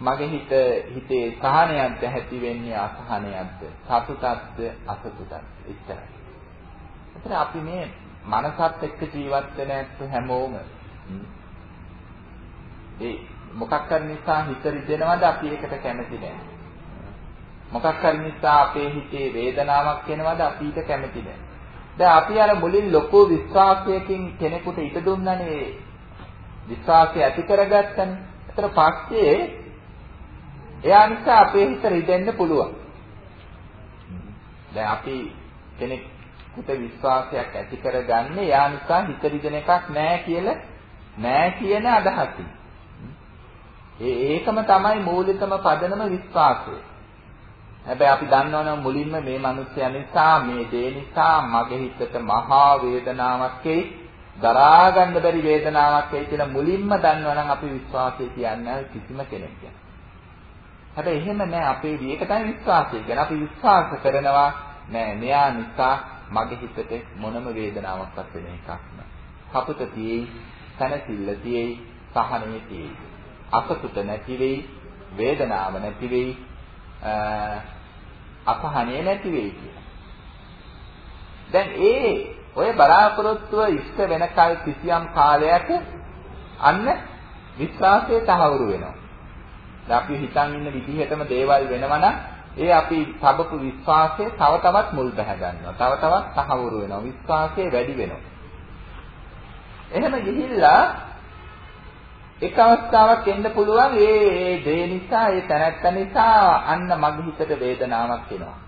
මගේ හිත හිතේ සහනයක්ද ඇති වෙන්නේ අසහනයක්ද? සතුටක්ද අසතුටක්ද? එච්චරයි. එතන අපි මේ මනසත් එක්ක ජීවත් වෙන ඇත්ත හැමෝම ඒ මොකක් හරි නිසා හිත රිදෙනවද? අපි ඒකට කැමති නැහැ. මොකක් හරි නිසා අපේ හිතේ වේදනාවක් එනවද අපි ඊට කැමති නැහැ. දැන් අපි අර මුලින් ලොකු විශ්වාසයකින් කෙනෙකුට ඉඩ දුන්නානේ විශ්වාසය ඇති කරගත්තනේ. ඒතර පස්සේ එයා නිසා අපේ හිත රිදෙන්න පුළුවන්. දැන් අපි කෙනෙකුට විශ්වාසයක් ඇති කරගන්නේ එයා නිසා හිත රිදෙන එකක් නෑ කියලා නෑ කියන අදහසින්. ඒ ඒකම තමයි මූලිකම පදනම විශ්වාසය. හැබැයි අපි දන්නවනම් මුලින්ම මේ මිනිස්යා නිසා මේ දේ නිසා මගේ හිතට මහා වේදනාවක් එයි දරා ගන්න බැරි වේදනාවක් එයි කියලා මුලින්ම දන්නවනම් අපි විශ්වාසය කියන්නේ කිසිම කෙනෙක් ගැන. හැබැයි එහෙම නෑ අපේ ඒක තමයි විශ්වාසය. කියන්නේ අපි විශ්වාස කරනවා නෑ මෙයා නිසා මගේ හිතට මොනම වේදනාවක් ඇති වෙන එකක් නෑ. කපුට තියෙයි, තනසිල්ල තියෙයි, සහනෙ තියෙයි. අසතුට නැති වෙයි, වේදනාව නැති වෙයි, අසහනය නැති වෙයි කියලා. දැන් ඒ ඔය බලාපොරොත්තුව ඉෂ්ට වෙනකල් කිසියම් කාලයක අන්න විශ්වාසය තහවුරු වෙනවා. දැන් අපි හිතන් ඉන්න විදිහටම දේවල් වෙනවා නම් ඒ අපි තබපු විශ්වාසය තව තවත් මුල් බැහැ ගන්නවා. තව තවත් තහවුරු වෙනවා. විශ්වාසය වැඩි වෙනවා. එහෙම ගිහිල්ලා එක අවස්ථාවක් එන්න පුළුවන් ඒ ඒ දේ නිසා ඒ තැනැත්ත නිසා අන්න මගේ හිතට වේදනාවක් එනවා.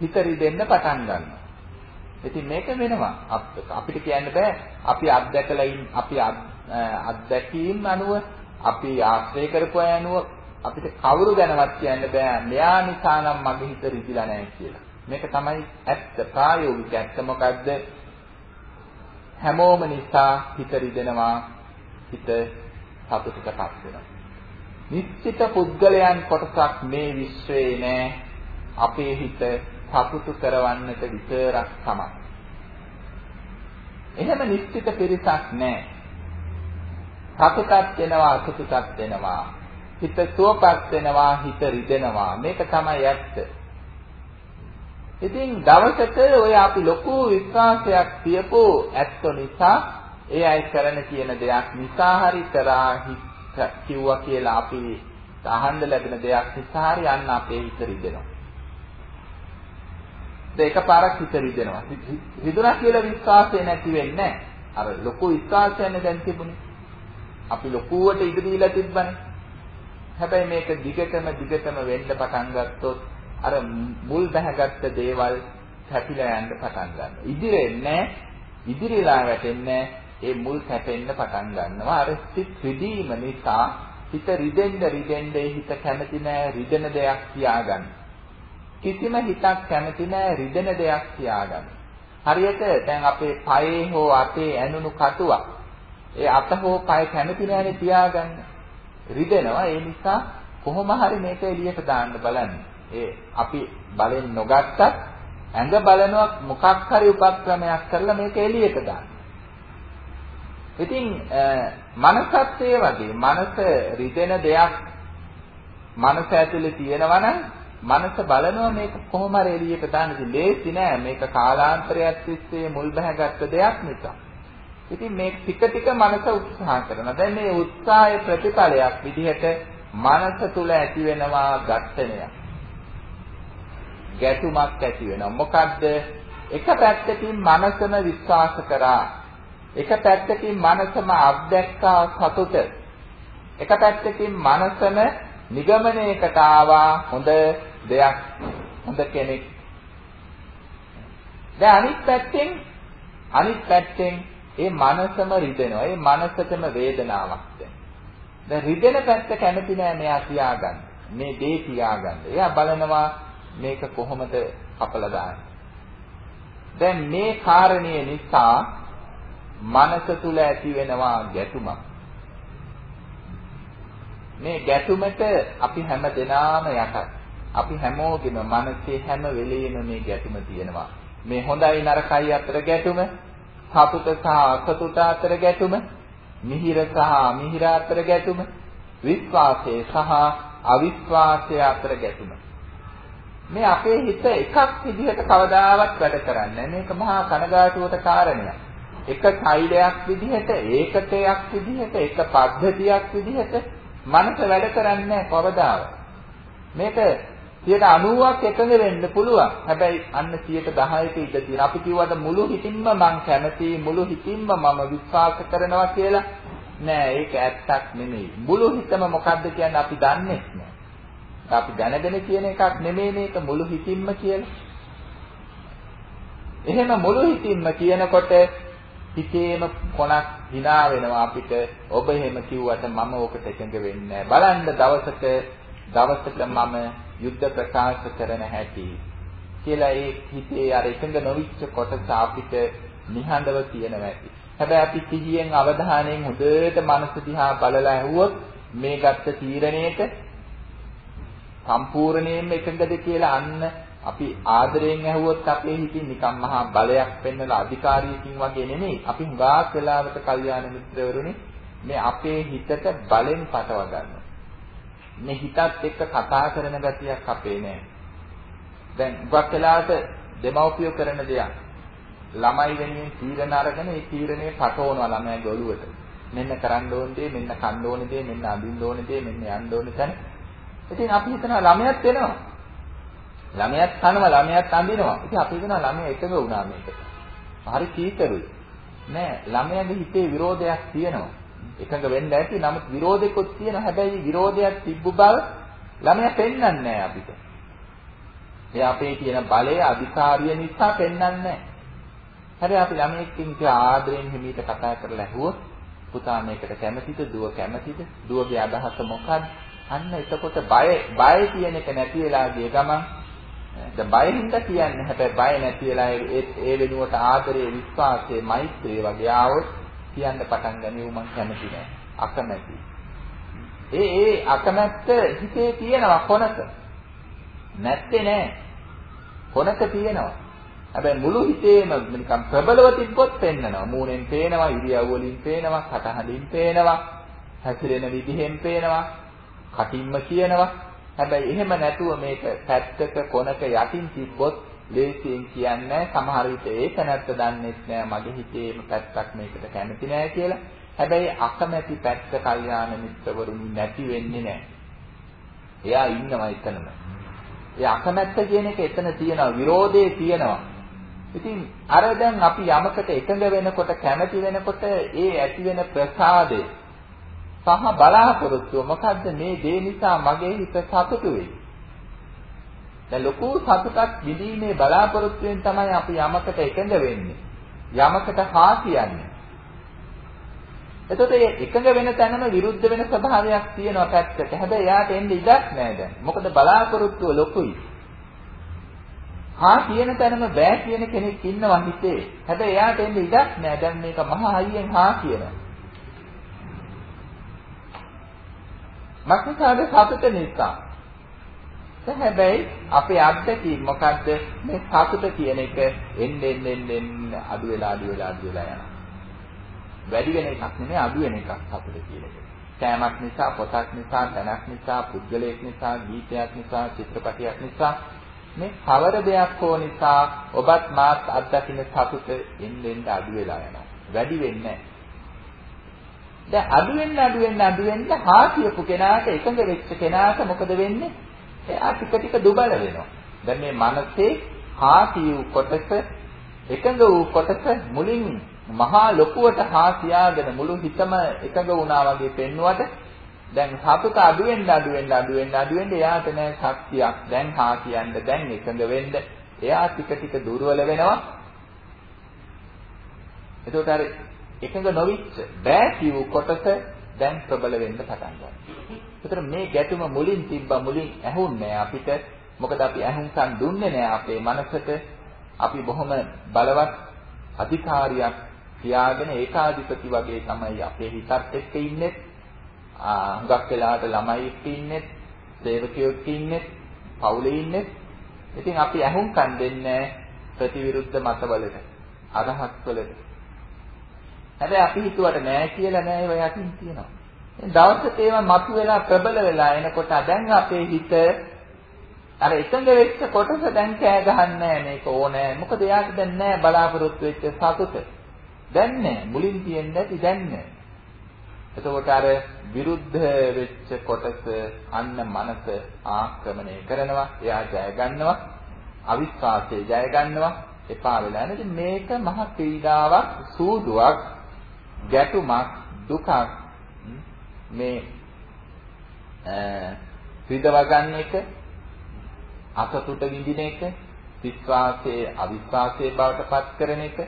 හිත රිදෙන්න පටන් ගන්නවා. ඉතින් මේක වෙනවා. අපිට කියන්න බෑ අපි අත්දැකලා අපි අත්දැකීම් අනුව අපි ආශ්‍රය කරපු අය අනුව අපිට කවුරු ගැනවත් කියන්න බෑ මෙයා නිසා නම් මගේ හිත රිදිලා නැහැ කියලා. මේක තමයි ඇත්ත ප්‍රායෝගික ඇත්ත මොකද්ද? හැමෝම නිසා හිත රිදෙනවා හිත සතුටටපත් වෙනවා. නිශ්චිත පුද්ගලයන් කොටසක් මේ විශ්වයේ නෑ අපේ හිත සතුටු කරවන්නට විතරක් තමයි. එහෙම නිශ්චිත පිරිසක් නෑ. සතුටක් වෙනවා අසතුටක් වෙනවා. හිත සුවපත් වෙනවා හිත රිදෙනවා. මේක තමයි ඇත්ත. ඉතින් දවසක ඔය අපි ලොකු විශ්වාසයක් තියපු ඇත්ත නිසා ඒ අය කරන කියන දෙයක් නිසා හරි කරා කිව්වා කියලා අපි අහන්න ලැබෙන දෙයක් නිසා හරි යන්න අපේ හිත රිදෙනවා. ඒකපාරක් හිත රිදෙනවා. රිදුණා කියලා විශ්වාසය නැති වෙන්නේ අර ලොකු විශ්වාසයක් දැන් තිබුණේ. අපි ලොකුවට ඉඩ දීලා තිබ්බනේ. හැබැයි මේක දිගටම දිගටම වෙන්න පටන් ගත්තොත් අර මුල් බැහැගත්ත දේවල් කැපිලා යන්න පටන් ගන්නවා. ඉදිරියෙන්නේ ඉදිරියලා වැටෙන්නේ ඒ මුල් කැපෙන්න පටන් ගන්නවා. අර සිත් රිදීම නිසා හිත රිදෙන්න රිදෙන්න හිත කැමති නෑ රිදෙන දෙයක් තියාගන්න. කිසිම හිතක් කැමති නෑ රිදෙන දෙයක් තියාගන්න. හරියට දැන් අපේ පයේ හෝ අතේ ඇනුණු කටුවක්. ඒ අත හෝ පය කැමති නෑනේ තියාගන්න. රිදෙනවා ඒ නිසා කොහොම හරි මේක එළියට දාන්න බලන්න. ඒ අපි බලෙන් නොගත්තත් ඇඟ බලනවා මොකක් හරි උපක්‍රමයක් කරලා මේක එළියට දාන්න. ඉතින් මනසත් ඒ වගේ මනස රිදෙන දෙයක් මනස ඇතුලේ තියෙනවා නම් මනස බලනවා මේක කොහොම හරි එළියට දාන්න. ඉතින් ලේසි නෑ මේක කාලාන්තරයක් තිස්සේ මුල් බැහැගත්ත දෙයක් නිසා. ඉතින් මේ ටික ටික මනස උත්සාහ කරනවා. දැන් මේ උත්සාහයේ ප්‍රතිඵලයක් විදිහට මනස තුල ඇති වෙනවා ඝට්ටනයක්. ගැටුමක් ඇති වෙනවා. මොකද්ද? එක පැත්තකින් මනසම විශ්වාස කරා. එක පැත්තකින් මනසම අත්දැක්කා සතුට. එක පැත්තකින් මනසම නිගමනයකට ආවා හොඳ දෙයක් හොඳ කෙනෙක්. දැන් අනිත් පැත්තෙන් අනිත් පැත්තෙන් ඒ මනසම රිදෙනවා. ඒ මනසටම වේදනාවක් දැන්. දැන් රිදෙන පැත්ත කැමති නෑ මෙයා තියාගන්න. මේ දේ තියාගන්න. එයා බලනවා මේක කොහොමද කපලා දාන්නේ. දැන් මේ කාරණය නිසා මනස තුල ඇති වෙනවා ගැටුමක්. මේ ගැටුමට අපි හැම දෙනාම යටත්. අපි හැමෝගෙම මනසේ හැම වෙලෙම මේ ගැටුම තියෙනවා. මේ හොඳයි නරකයි අතර ගැටුම, සතුට සහ අසතුට අතර ගැටුම, මිහිර සහ අමිහිර අතර ගැටුම, විශ්වාසය සහ අවිශ්වාසය අතර ගැටුම. මේ අපේ හිත එකක් විදිහට කවදාවත් වැඩ කරන්නේ මේක මහා කනගාටුවට කාරණයක්. එක සෛලයක් විදිහට, ඒකකයක් විදිහට, එක පද්ධතියක් විදිහට මනස වැඩ කරන්නේ කවදාවත්. මේක 90ක් එකඟ වෙන්න පුළුවන්. හැබැයි අන්න 10ක ඉඳ තියෙන. අපි කිව්වට මුළු හිතින්ම මං කැමති මුළු හිතින්ම මම විශ්වාස කරනවා කියලා. නෑ ඒක ඇත්තක් නෙමෙයි. මුළු හිතම මොකද්ද කියන්නේ අපි දන්නේ නෑ. අපි දැනගෙන කියන එකක් නෙමෙයි මේක මුළු හිතින්ම කියලා. එහෙම මුළු හිතින්ම කියනකොට හිතේම කොනක් hina වෙනවා අපිට. ඔබ එහෙම කිව්වට මම ඕකට එකඟ වෙන්නේ නැහැ. බලන්න දවසක දවසක මම යුද්ධ ප්‍රකාශ කරන හැටි කියලා ඒ හිතේ අර එකඟ නොවිච්ච කොටස අපිට නිහඬව කියනවා ඇති. හැබැයි අපි සිහියෙන් අවධානයෙන් හොඳට මනස දිහා බලලා ඇහුවොත් මේ ගත්ත තීරණයට සම්පූර්ණයෙන්ම එකඟද කියලා අන්න අපි ආදරයෙන් ඇහුවොත් අපේ හිතින් නිකම් මහා බලයක් පෙන්නලා අධිකාරියකින් වගේ නෙමෙයි. අපි හුඟක් වෙලාවට කල්යාණ මිත්‍රවරුනි මේ අපේ හිතට බලෙන් පටව ගන්නවා. මේ හිතත් එක්ක කතා කරන ගතියක් අපේ නෑ. දැන් උගක් වෙලාවට දෙමව්පියෝ කරන දෙයක්. ළමයි වෙනුවෙන් තීරණ අරගෙන ඒ තීරණය පටවනවා ළමයාගේ ඔළුවට. මෙන්න කරන්න ඕන දේ, මෙන්න කන්න ඕන දේ, මෙන්න අඳින්න ඕන දේ, මෙන්න යන්න ඕන තැන. ඉතින් අපි හිතනවා ළමයාත් වෙනවා. ළමයාත් කනවා, ළමයාත් අඳිනවා. ඉතින් අපි හිතනවා ළමයා එකඟ වුණා මේකට. හරි කීකරුයි. නෑ ළමයාගේ හිතේ විරෝධයක් තියෙනවා. එකඟ වෙන්න ඇති. නමුත් විරෝධෙකුත් තියෙනවා. හැබැයි විරෝධයක් තිබ්බු බව ළමයා පෙන්වන්නේ නෑ අපිට. ඒ අපේ තියෙන බලය අධිකාරිය නිසා පෙන්වන්නේ නෑ. හැබැයි අපි ළමයෙක්ගෙන් කිය ආදරෙන් හිමීට කතා කරලා ඇහුවොත් පුතා මේකට කැමතිද දුව කැමතිද දුවගේ අදහස මොකක්ද අන්න එතකොට බය බය කියන එක නැති වෙලා ගිය ගමන් දැන් බය හින්දා කියන්නේ හැබැයි බය නැති වෙලා ඒ ඒ වෙනුවට ආදරේ විශ්වාසයේ මෛත්‍රිය වගේ ආවොත් කියන්න පටන් ගනිව් මං කැමති නෑ. අකමැති. ඒ ඒ අකමැත්ත හිතේ තියෙනවා කොනක. නැත්තේ නෑ. කොනක තියෙනවා. හැබැයි මුළු හිතේම නිකන් ප්‍රබලව තිබ්බොත් පෙන්නනවා. මූණෙන් පේනවා, ඉරියව් වලින් පේනවා, කටහඬින් පේනවා, හැසිරෙන විදිහෙන් පේනවා, කටින්ම කියනවා. හැබැයි එහෙම නැතුව මේක පැත්තක කොනක යටින් තිබ්බොත් ලේසියෙන් කියන්නේ සමහර විට ඒක නැත්ත දන්නෙත් නෑ මගේ හිතේම පැත්තක් මේකට කැමති නෑ කියලා. හැබැයි අකමැති පැත්ත කල්යාණ මිත්‍රවරුන් නැති වෙන්නේ නෑ. එයා ඉන්නවා එතනම. ඒ අකමැත්ත කියන එක එතන තියෙනවා විරෝධේ තියෙනවා. ඉතින් අර දැන් අපි යමකට එකඟ වෙනකොට කැමති වෙනකොට ඒ ඇති වෙන ප්‍රසාදය සහ බලාපොරොත්තුව මොකද්ද මේ දේ නිසා මගේ හිත සතුටු වෙයි. දැන් ලොකු සතුටක් විඳීමේ බලාපොරොත්තුවෙන් තමයි අපි යමකට එකඟ වෙන්නේ. යමකට හා කියන්නේ. එතකොට මේ එකඟ වෙන තැනම විරුද්ධ වෙන ස්වභාවයක් තියෙනවා පැත්තට. හැබැයි එයාට එන්න ඉඩක් නැහැ දැන්. මොකද බලාපොරොත්තුව ලොකුයි. හා කියන තැනම බෑ කියන කෙනෙක් ඉන්නවා හිතේ. හැබැයි එයාට එන්න ඉඩක් නෑ. දැන් මේක මහා හයියෙන් හා කියනවා. මක්නිසාද සතුට නිසා. හැබැයි අපේ අත්දැකීම් මොකද්ද? මේ සතුට කියන එක එන්න එන්න එන්න එන්න අඩු වෙලා අඩු වෙලා අඩු වෙලා යනවා. වැඩි වෙන එකක් නෙමෙයි අඩු වෙන එකක් සතුට කියන එක. කෑමක් නිසා, පොතක් නිසා, තැනක් නිසා, පුද්ගලයෙක් නිසා, ගීතයක් නිසා, චිත්‍රපටයක් නිසා මේ කවර දෙයක් හෝ නිසා ඔබත් මාත් අත්දකින්න සතුට එන්නෙන් අඩු වෙලා යනවා. වැඩි වෙන්නේ නැහැ. දැන් අඩු වෙන්න අඩු වෙන්න අඩු වෙන්න හා කියපු කෙනාට එකඟ වෙච්ච කෙනාට මොකද වෙන්නේ? එයා ටික ටික දුබල වෙනවා. දැන් මේ මනසේ හා කියු කොටස එකඟ වූ කොටස මුලින් මහා ලොකුවට හා කියාගෙන මුළු හිතම එකඟ වුණා වගේ පෙන්වුවට දැන් සතුට අඩු වෙන්න අඩු වෙන්න අඩු වෙන්න අඩු වෙන්න එයාට නෑ ශක්තියක්. දැන් හා කියන්න දැන් එකඟ වෙන්න එයා ටික ටික දුර්වල වෙනවා. එතකොට අර එකඟ නොවිච්ච බෑ කියු කොටස දැන් ප්‍රබල වෙන්න පටන් ගන්නවා. ඒතර මේ ගැටුම මුලින් තිබ්බ මුලින් ඇහුන්නේ අපිට. මොකද අපි ඇහුම්කන් දුන්නේ නෑ අපේ මනසට. අපි බොහොම බලවත් අධිකාරියක් තියාගෙන ඒකාධිපති වගේ තමයි අපේ හිතත් එක්ක ඉන්නේ. හුඟක් වෙලාවට ළමයි එක්ක ඉන්නේ, සේවකයෝ එක්ක ඉන්නේ, පවුලේ ඉන්නේ. ඉතින් අපි අහුම්කම් දෙන්නේ ප්‍රතිවිරුද්ධ මතවලට, අදහස් වලට. හැබැයි අපි හිතුවට නෑ කියලා නෑ ඒව යටින් තියෙනවා. දවසක ඒවා මතුවෙලා ප්‍රබල වෙලා එනකොට දැන් අපේ හිත අර එකඟ වෙච්ච කොටස දැන් කෑ ගහන්නේ මේක ඕනෑ. මොකද එයාට දැන් නෑ බලාපොරොත්තු වෙච්ච සතුට. දැන් නෑ. මුලින් තියෙන්නේ නැති දැන් නෑ. එතකොට අර විරුද්ධ වෙච්ච කොටස අන්න මනස ආක්‍රමණය කරනවා. එයා ජය ගන්නවා. අවිශ්වාසය ජය ගන්නවා. එපා වෙලා නේද මේක මහ ක්‍රීඩාවක් සූදුවක් ගැටුමක් දුකක් මේ රිදව ගන්න එක අසතුට විඳින එක විශ්වාසයේ අවිශ්වාසයේ බවට පත් කරන එක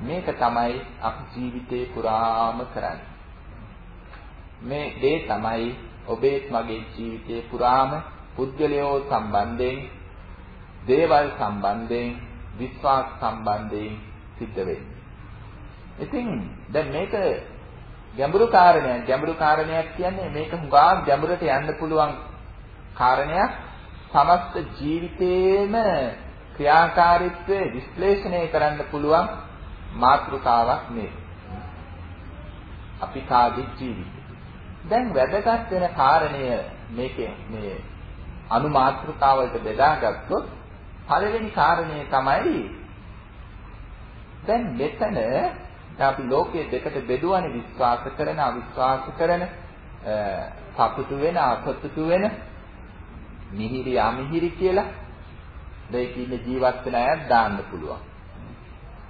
මේක තමයි අපි ජීවිතේ පුරාම කරන්නේ මේ දේ තමයි ඔබේත් මගේ ජීවිතයේ පුරාම පුද්ගලයෝ සම්බන්ධයෙන් දේවල් සම්බන්ධයෙන් විශ්වාස සම්බන්ධයෙන් සිද්ධ වෙන්නේ. ඉතින් දැන් මේක ගැඹුරු කාරණයක්. ගැඹුරු කාරණයක් කියන්නේ මේක හුඟා ගැඹුරට යන්න පුළුවන් කාරණයක්. සමස්ත ජීවිතේම ක්‍රියාකාරීත්වය විශ්ලේෂණය කරන්න පුළුවන් මාතෘකාවක් මේ. අපි කාගේ ජීවිතේ. දැන් වැදගත් වෙන කාරණය මේකේ මේ අනුමාත්‍රතාවලට බෙදාගත්තොත් පළවෙනි කාරණය තමයි දැන් මෙතන දැන් අපි ලෝකයේ දෙකට බෙදුවානේ විශ්වාස කරන අවිශ්වාස කරන සතුටු වෙන අසතුටු වෙන මිහිරි අමිහිරි කියලා දෙක ඉන්න ජීවත් වෙන අයත් දාන්න පුළුවන්.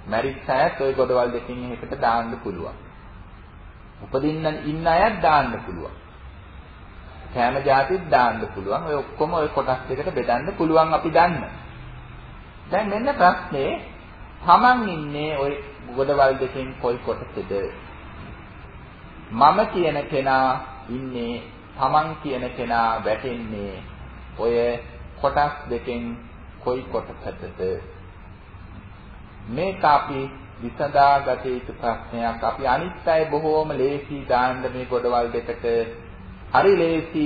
මැරිච්ච අයත් ওই ගොඩවල් දෙකකින් එකකට දාන්න පුළුවන්. උපදින්න ඉන්න අයත් දාන්න පුළුවන්. කෑම જાතිත් දාන්න පුළුවන්. ඔය ඔක්කොම ওই කොටස් දෙකට බෙදන්න පුළුවන් අපි දන්න. දැන් මෙන්න ප්‍රශ්නේ තමන් ඉන්නේ ওই ගොඩවල් දෙකෙන් කොයි කොටසේද? මම කියන කෙනා ඉන්නේ Taman කියන කෙනා වැටෙන්නේ ඔය කොටස් දෙකෙන් කොයි කොටසටද? මේක අපි විසඳා ගත යුතු ප්‍රශ්නයක්. අපි අනිත් අය බොහෝම ලේසි දාන්න මේ ගොඩවල් දෙකට හරි ලේසි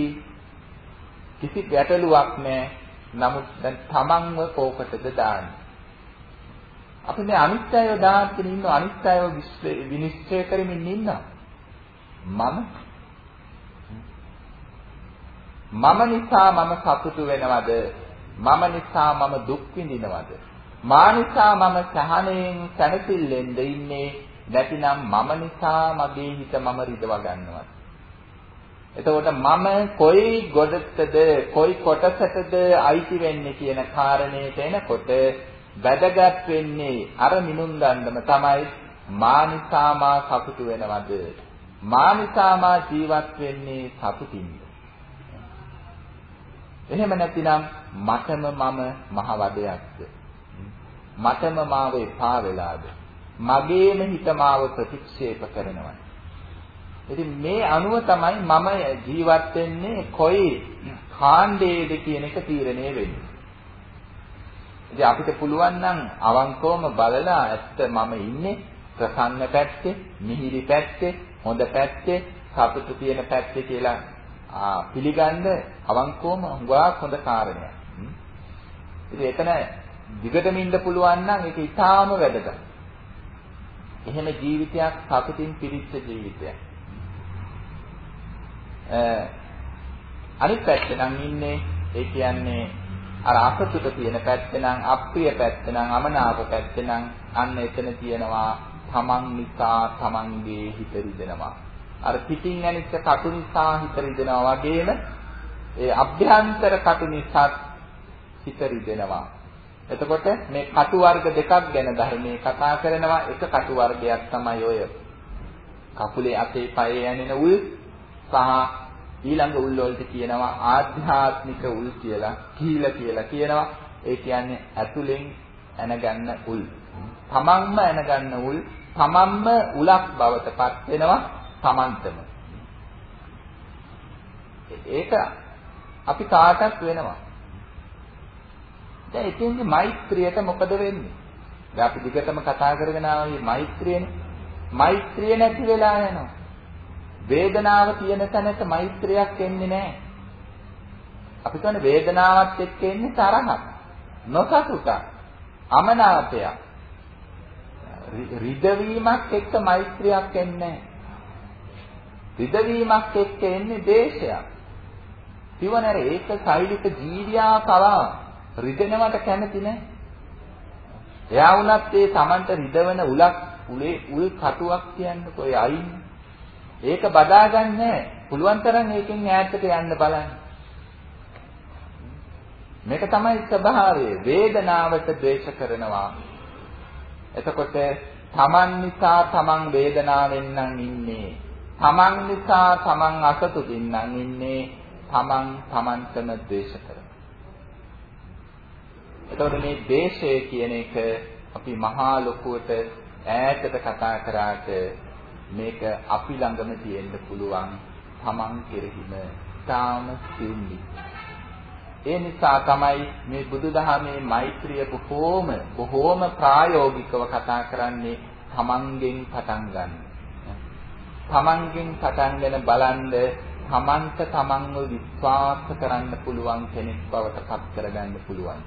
කිසි ගැටලුවක් නැහැ. නමුත් දැන් තමන්ව කෝකටද දාන්නේ? අපි මේ අනිත්‍යය දාගෙන ඉන්න අනිත්‍යය විනිශ්චය කරමින් ඉන්නවා. මම මම නිසා මම සතුටු වෙනවද? මම නිසා මම දුක් විඳිනවද? මා නිසා මම සහනයෙන් සැනසෙල්ලෙන්ද ඉන්නේ නැතිනම් මම නිසා මගේ හිත මම රිදව ගන්නවද? එතකොට මම කොයි ගොඩටද කොයි කොටසටද අයිති වෙන්නේ කියන කාරණේට එනකොට වැදගත් වෙන්නේ අර මිනුම් ගන්නම තමයි මා නිසා මා සතුටු වෙනවද? මා නිසා මා ජීවත් වෙන්නේ සතුටින්ද? එහෙම නැතිනම් මටම මම මහවදයක්ද මටම මාව එපා වෙලාද? මගේම හිත මාව ප්‍රතික්ෂේප කරනවා. ඉතින් මේ අනුව තමයි මම ජීවත් වෙන්නේ කොයි කාණ්ඩයේද කියන එක තීරණය වෙන්නේ. ඉතින් අපිට පුළුවන් නම් අවංකවම බලලා ඇත්ත මම ඉන්නේ ප්‍රසන්න පැත්තේ, මිහිරි පැත්තේ, හොඳ පැත්තේ, සතුට තියෙන පැත්තේ කියලා පිළිගන්න අවංකවම හුඟක් හොඳ කාරණයක්. ඉතින් එතන දිගටම ඉන්න පුළුවන් නම් ඒක ඊටාම වැදගත්. එහෙම ජීවිතයක් සතුටින් පිරිච්ච ජීවිතයක්. අනිත් පැත්තේ නම් ඉන්නේ ඒ කියන්නේ අර අසතුට තියෙන පැත්ත නම් අප්‍රිය පැත්ත නම් අමනාප පැත්ත නම් අන්න එතන තියෙනවා තමන් නිසා තමන්ගේ හිත රිදෙනවා. අර පිටින් ඇනිච්ච කටු නිසා හිත රිදෙනවා වගේම ඒ අභ්‍යන්තර කටු නිසා හිත රිදෙනවා. එතකොට මේ කටු වර්ග දෙකක් ගැන ධර්මයේ කතා කරනවා. එක කටු වර්ගයක් තමයි ඔය කකුලේ අතේ පයේ යන්නේ උල් සහ ඊළඟ උල් වලට කියනවා ආධ්‍යාත්මික උල් කියලා, කීල කියලා කියනවා. ඒ කියන්නේ ඇතුලෙන් ඇනගන්න උල්. තමන්ම ඇනගන්න උල්, තමන්ම උලක් බවට පත් වෙනවා තමන්ටම. ඒක අපි කාටත් වෙනවා. දැන් ඉතින්දි මෛත්‍රියට මොකද වෙන්නේ? දැන් අපි දිගටම කතා කරගෙන ආවේ මෛත්‍රියනේ. මෛත්‍රිය නැති වෙලා යනවා. වේදනාව තියෙන තැනක මෛත්‍රියක් එන්නේ නැහැ. අපි කියන්නේ වේදනාවත් එක්ක එන්නේ තරහක්, නොසතුටක්, අමනාපයක්. රිදවීමක් එක්ක මෛත්‍රියක් එන්නේ රිදවීමක් එක්ක එන්නේ දේශයක්. තිවනර ඒක සෛලික ජීවියා කවා රිදෙනවට කැමති නැහැ. එයා වුණත් ඒ Tamanට රිදවන උලක් උලේ උල් කටුවක් කියන්නේ ඔය අයින් ඒක බදාගන්නේ පුළුවන් තරම් ඒකෙන් ඈතට යන්න බලන්න. මේක තමයි ස්වභාවය. වේදනාවට ද්වේෂ කරනවා. එතකොට තමන් නිසා තමන් වේදනාවෙන් නම් ඉන්නේ. තමන් නිසා තමන් අසතුටින් නම් ඉන්නේ. තමන් තමන්ටම ද්වේෂ කරනවා. එතකොට මේ ද්වේෂය කියන එක අපි මහා ලොකුවට ඈතට කතා කරාට මේක අපි ළඟම තියෙන්න පුළුවන් තමන් කෙරෙහිම තාම සිල්ලි. ඒ නිසා තමයි මේ බුදුදහමේ මෛත්‍රිය බොහෝම බොහෝම ප්‍රායෝගිකව කතා කරන්නේ තමන්ගෙන් පටන් ගන්න. තමන්ගෙන් පටන්ගෙන බලන්න තමන්ට තමන්ව විශ්වාස කරන්න පුළුවන් කෙනෙක් බවට පත් කරගන්න පුළුවන්.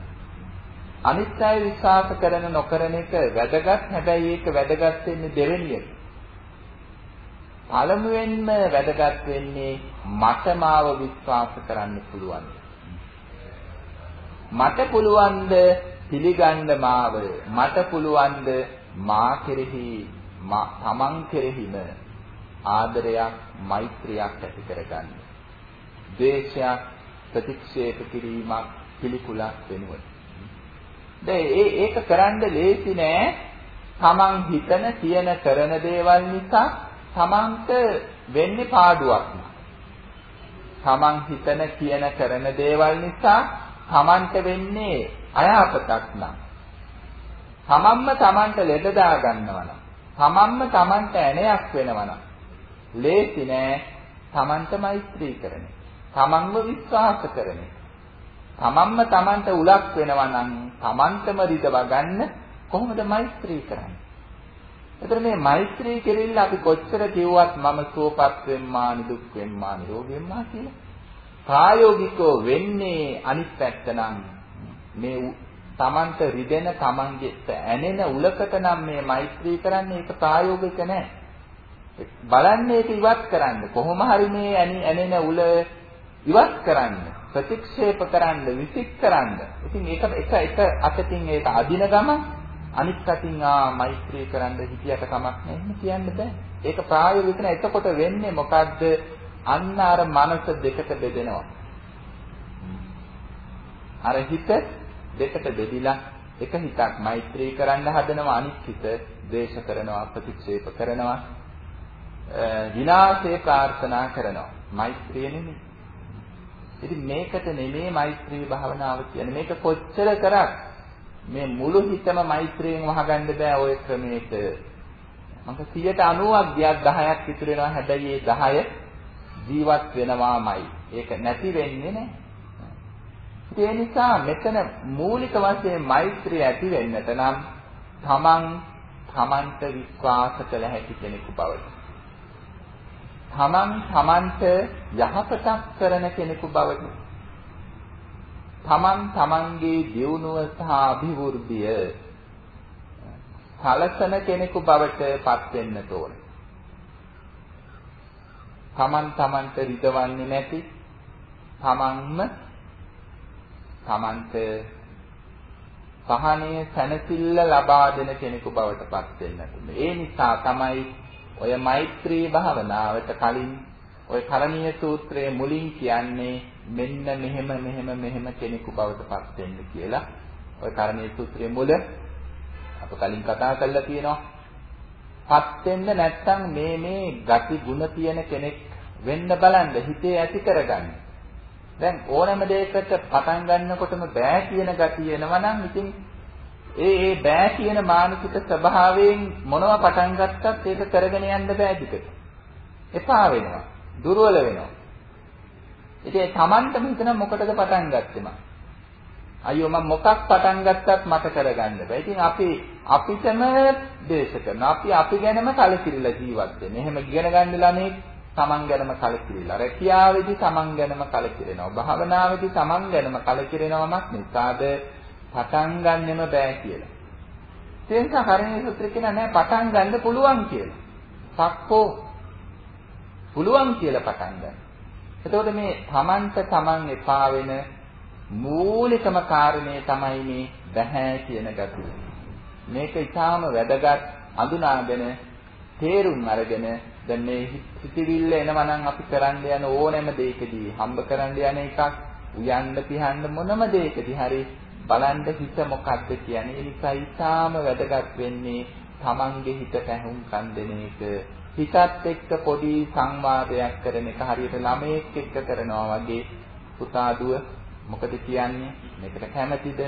අනිත් අය විශ්වාස කරන නොකරන එක වැදගත් හැබැයි ඒක වැදගත් වෙන්නේ දෙවෙනියට. පළමුවෙන්ම වැදගත් වෙන්නේ මට මාව විශ්වාස කරන්න පුළුවන්. මට පුළුවන්ද පිළිගන්න මාව මට පුළුවන්ද මා කෙරෙහි තමන් කෙරෙහිම ආදරයක් මෛත්‍රියක් ඇති කරගන්න. ද්වේෂයක් ප්‍රතික්ෂේප කිරීමක් පිළිකුලක් වෙනුවට. දැන් ඒ ඒක කරන්න ලේසි නෑ. තමන් හිතන කියන කරන දේවල් නිසා තමන්ට වෙන්නේ පාඩුවක්. තමන් හිතන කියන කරන දේවල් නිසා තමන්ට වෙන්නේ අයහපතක් නම්. තමන්ම තමන්ට ලෙඩ දා ගන්නවා නම්, තමන්ම තමන්ට ඇණයක් වෙනවා නම්, ලේසි නෑ තමන්ට මෛත්‍රී කරන්නේ. තමන්ව විශ්වාස කරන්නේ. තමන්ම තමන්ට උලක් වෙනවා නම් තමන්ටම රිදව ගන්න කොහොමද මෛත්‍රී කරන්නේ? එතන මේ මෛත්‍රී කෙරෙල්ල අපි කොච්චර කිව්වත් මම සුවපත් වෙම්මා නිදුක් වෙම්මා නිරෝගී වෙම්මා කියලා. ප්‍රායෝගිකව වෙන්නේ අනිත් පැත්ත නම් මේ තමන්ට රිදෙන තමන්ගේ ඇනෙන උලකට නම් මේ මෛත්‍රී කරන්නේ ඒක ප්‍රායෝගික නෑ. බලන්න ඒක ඉවත් කරන්න. කොහොම හරි මේ ඇනෙන උල ඉවත් කරන්න. ප්‍රතික්ෂේප කරන්න, විසික් කරන්න. ඉතින් ඒක එක එක අතකින් ඒක අදින ගම අනිත් අතින් ආ මෛත්‍රී කරන්න හිතියට කමක් නැහැ. එහෙම කියන්න බෑ. ඒක ප්‍රායෝගික නෑ. එතකොට වෙන්නේ මොකද්ද? අන්න අර මනස දෙකට බෙදෙනවා. අර හිත දෙකට බෙදිලා එක හිතක් මෛත්‍රී කරන්න හදනවා අනිත් හිත ද්වේෂ කරනවා ප්‍රතික්ෂේප කරනවා විනාශේ ප්‍රාර්ථනා කරනවා මෛත්‍රිය නෙමෙයි ඉතින් මේකට නෙමෙයි මෛත්‍රී භාවනාව කියන්නේ මේක කොච්චර කරත් මේ මුළු හිතම මෛත්‍රියෙන් වහගන්න බෑ ওই ක්‍රමයට මම 90ක් ගියක් 10ක් ඉතුරු වෙනවා හැබැයි ඒ 10 ජීවත් වෙනවාමයි ඒක නැති වෙන්නේ නැහැ ඒ නිසා මෙතන මූලික වශයෙන් මෛත්‍රිය ඇති වෙන්නට නම් තමන් තමන්ට විශ්වාස කළ හැකි කෙනෙකු බවට. තමන් තමන්ට යහපතක් කරන කෙනෙකු බවට. තමන් තමන්ගේ දියුණුව සහ අභිවෘද්ධිය සලසන කෙනෙකු බවට පත් වෙන්න ඕනේ. තමන් තමන්ට රිදවන්නේ නැති තමන්ම තමන්ට සහනය සැනසෙල්ල ලබා දෙන කෙනෙකු බවට පත් වෙන්නට. ඒ නිසා තමයි ඔය මෛත්‍රී භාවනාවට කලින් ඔය කරණීය සූත්‍රයේ මුලින් කියන්නේ මෙන්න මෙහෙම මෙහෙම මෙහෙම කෙනෙකු බවට පත් වෙන්න කියලා. ඔය කරණීය සූත්‍රයේ මුල අප කලින් කතා කරලා තියෙනවා. පත් වෙන්න නැත්නම් මේ මේ ගති ගුණ තියෙන කෙනෙක් වෙන්න බලන්න හිතේ ඇති කරගන්න. දැන් ඕනෑම දෙයකට පටන් ගන්නකොටම බෑ කියන ගතිය එනවා නම් ඉතින් ඒ ඒ බෑ කියන මානසික ස්වභාවයෙන් මොනවා පටන් ගත්තත් ඒක කරගෙන යන්න බෑ දිකට. එපා වෙනවා. දුර්වල වෙනවා. ඉතින් Tamanටම හිතන මොකටද පටන් ගත්තේ මම? අයියෝ මම මොකක් පටන් ගත්තත් මට කරගන්න බෑ. ඉතින් අපි අපිටම දේශ කරනවා. අපි අපි ගැනම කලකිරිලා ජීවත් වෙන්නේ. එහෙම ඉගෙන ගන්න ළමයි තමන් ගැනම කලකිරිලා. රැකියාවේදී තමන් ගැනම කලකිරෙනවා. භාවනාවේදී තමන් ගැනම කලකිරෙනවමක් නිසාද පටන් ගන්නෙම බෑ කියලා. ඒ නිසා හරිනේ සූත්‍රය කියන නෑ පටන් ගන්න පුළුවන් කියලා. සක්කෝ පුළුවන් කියලා පටන් ගන්න. එතකොට මේ තමන්ට තමන් එපා වෙන මූලිකම කාරණේ තමයි මේ බෑ කියන ගතිය. මේක ඊටාම වැදගත් අඳුනාගෙන තේරුම් අරගෙන දැන් මේ හිතවිල්ල එනවා නම් අපි කරන්න යන ඕනෑම දෙයකදී හම්බ කරන්න යන එකක් උයන්න පිහන්න මොනම දෙයකදී හරි බලන්න හිත මොකක්ද කියන්නේ ඒ නිසා ඊටාම වැදගත් වෙන්නේ Tamange හිතට ඇහුම්කන් දෙන එක හිතත් එක්ක පොඩි සංවාදයක් කරන එක හරියට ළමයෙක් එක්ක කරනවා වගේ පුතා දුව මොකද කියන්නේ මේකට කැමැතිද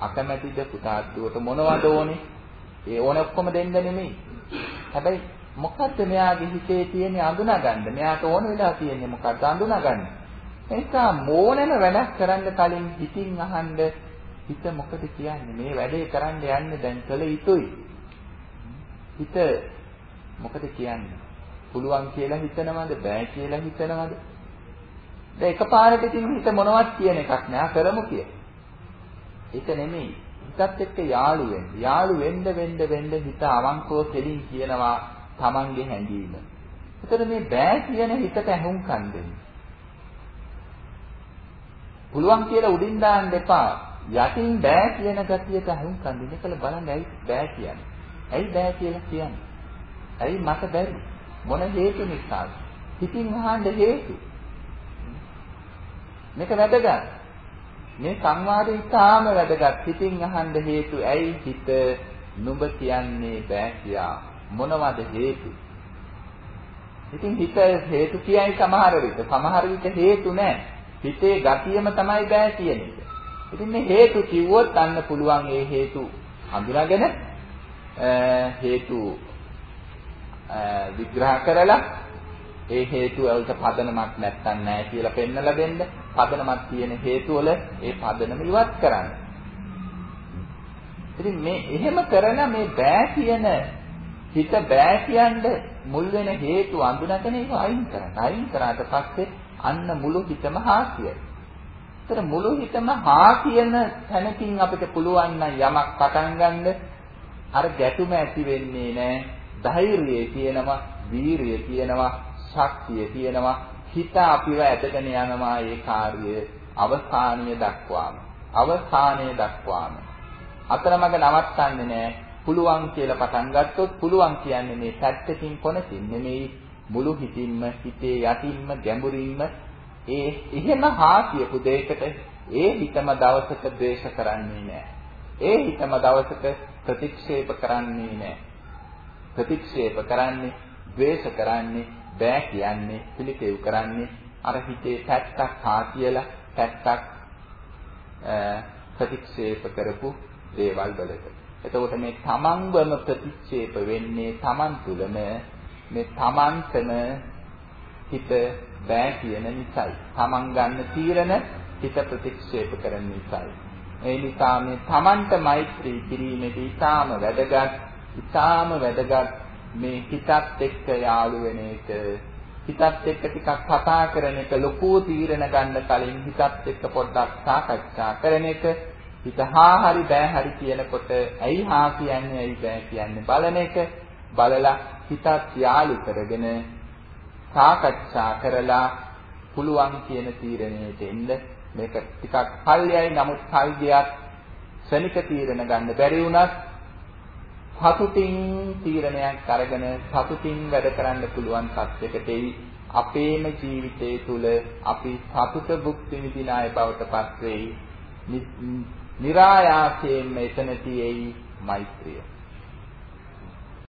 අකමැතිද පුතා දුවට මොනවද ඕනේ ඒ ඕනේ ඔක්කොම දෙන්න නෙමෙයි හැබැයි මොකද්ද මෙයාගේ හිතේ තියෙන අඳුනගන්න. මෙයාට ඕන වෙලා තියෙන්නේ මොකද්ද අඳුනගන්න. එනිසා මෝනම වැඩක් කරන්න කලින් හිතින් අහන්න හිත මොකද කියන්නේ? මේ වැඩේ කරන්න යන්නේ දැන් කළ යුතුයි. හිත මොකද කියන්නේ? පුළුවන් කියලා හිතනවද? බෑ කියලා හිතනවද? දැන් එකපාරට ඉතින් හිත මොනවත් කියන එකක් නෑ කරමු කිය. ඒක නෙමෙයි. හිතත් එක්ක යාළු වෙන්න. යාළු වෙන්න වෙන්න වෙන්න හිත අවංකව කෙලින් කියනවා Tamange හැඟීම. එතකොට මේ බෑ කියන හිතට ඇහුම්කන් දෙන්න. පුළුවන් කියලා උඩින් දාන්න එපා. යටින් බෑ කියන ගතියට ඇහුම්කන් දෙන්න කියලා බලන්න ඇයි බෑ කියන්නේ. ඇයි බෑ කියලා කියන්නේ? ඇයි මට බැරි? මොන හේතු නිසාද? හිතින් අහන්න හේතු. මේක වැදගත්. මේ සංවාදය ඉතාම වැදගත්. හිතින් අහන්න හේතු ඇයි හිත නුඹ කියන්නේ බෑ කියා මොනවද හේතු? ඉතින් හිත හේතු කියයි සමහර විට. සමහර විට හේතු නැහැ. හිතේ ගතියම තමයි බෑ කියන එක. ඉතින් මේ හේතු කිව්වොත් අන්න පුළුවන් ඒ හේතු හඳුනාගෙන හේතු විග්‍රහ කරලා ඒ හේතු වලට පදනමක් නැත්තන් නැහැ කියලා පෙන්නලා දෙන්න. පදනමක් තියෙන හේතු වල ඒ පදනම ඉවත් කරන්න. ඉතින් මේ එහෙම කරන මේ බෑ කියන හිත බෑ කියන්නේ මුල් වෙන හේතු අඳුනගෙන ඒක අයින් කරන්න. අයින් කරාට පස්සේ අන්න මුළු හිතම හාසියයි. ඒතර මුළු හිතම හා කියන තැනකින් අපිට පුළුවන් නම් යමක් පටන් ගන්න අර ගැටුම ඇති වෙන්නේ නැහැ. ධෛර්යය තියෙනවා, වීරිය තියෙනවා, ශක්තිය තියෙනවා. හිත අපිව ඇදගෙන යනවා ඒ කාර්යය අවසානිය දක්වාම. අවසානය දක්වාම. අතරමඟ නවත්තන්නේ නැහැ. පුළුවන් කියලා පටන් ගත්තොත් පුළුවන් කියන්නේ මේ පැත්තකින් කොනකින් නෙමෙයි මුළු හිතින්ම හිතේ යටින්ම ගැඹුරින්ම ඒ එහෙම හා කියපු දෙයකට ඒ හිතම දවසක ද්වේෂ කරන්නේ නැහැ. ඒ හිතම දවසක ප්‍රතික්ෂේප කරන්නේ නැහැ. ප්‍රතික්ෂේප කරන්නේ, ද්වේෂ කරන්නේ, බෑ කියන්නේ, පිළිකෙව් කරන්නේ අර හිතේ පැත්තක් හා කියලා පැත්තක් ප්‍රතික්ෂේප කරපු දේවල් වලට. එතකොට මේ තමන්වම ප්‍රතික්ෂේප වෙන්නේ තමන් තුළම මේ තමන්තම හිත බෑ කියන නිසායි. තමන් ගන්න තීරණ හිත ප්‍රතික්ෂේප කරන නිසායි. ඒ නිසා මේ තමන්ට මෛත්‍රී කිරීමේදී ඊටාම වැදගත්, ඊටාම වැදගත් මේ හිතත් එක්ක යාළු වෙන එක. හිතත් එක්ක ටිකක් කතා කරන එක ලොකු තීරණ ගන්න කලින් හිතත් එක්ක පොඩ්ඩක් සාකච්ඡා කරන එක. හිත හා හරි බෑ හරි කියනකොට ඇයි හා කියන්නේ ඇයි බෑ කියන්නේ බලන එක. බලලා හිතත් යාළු කරගෙන සාකච්ඡා කරලා පුළුවන් කියන තීරණයට එන්න. මේක ටිකක් කල්යයි නමුත් කල් ගියත් ශනික තීරණ ගන්න බැරි වුණත් සතුටින් තීරණයක් අරගෙන සතුටින් වැඩ කරන්න පුළුවන් සත්‍යයකට අපේම ජීවිතය තුළ අපි සතුට භුක්ති විඳින අය බවට පත් වෙයි. નિરાයාසයෙන්ම එතන තියෙයි මෛත්‍රිය.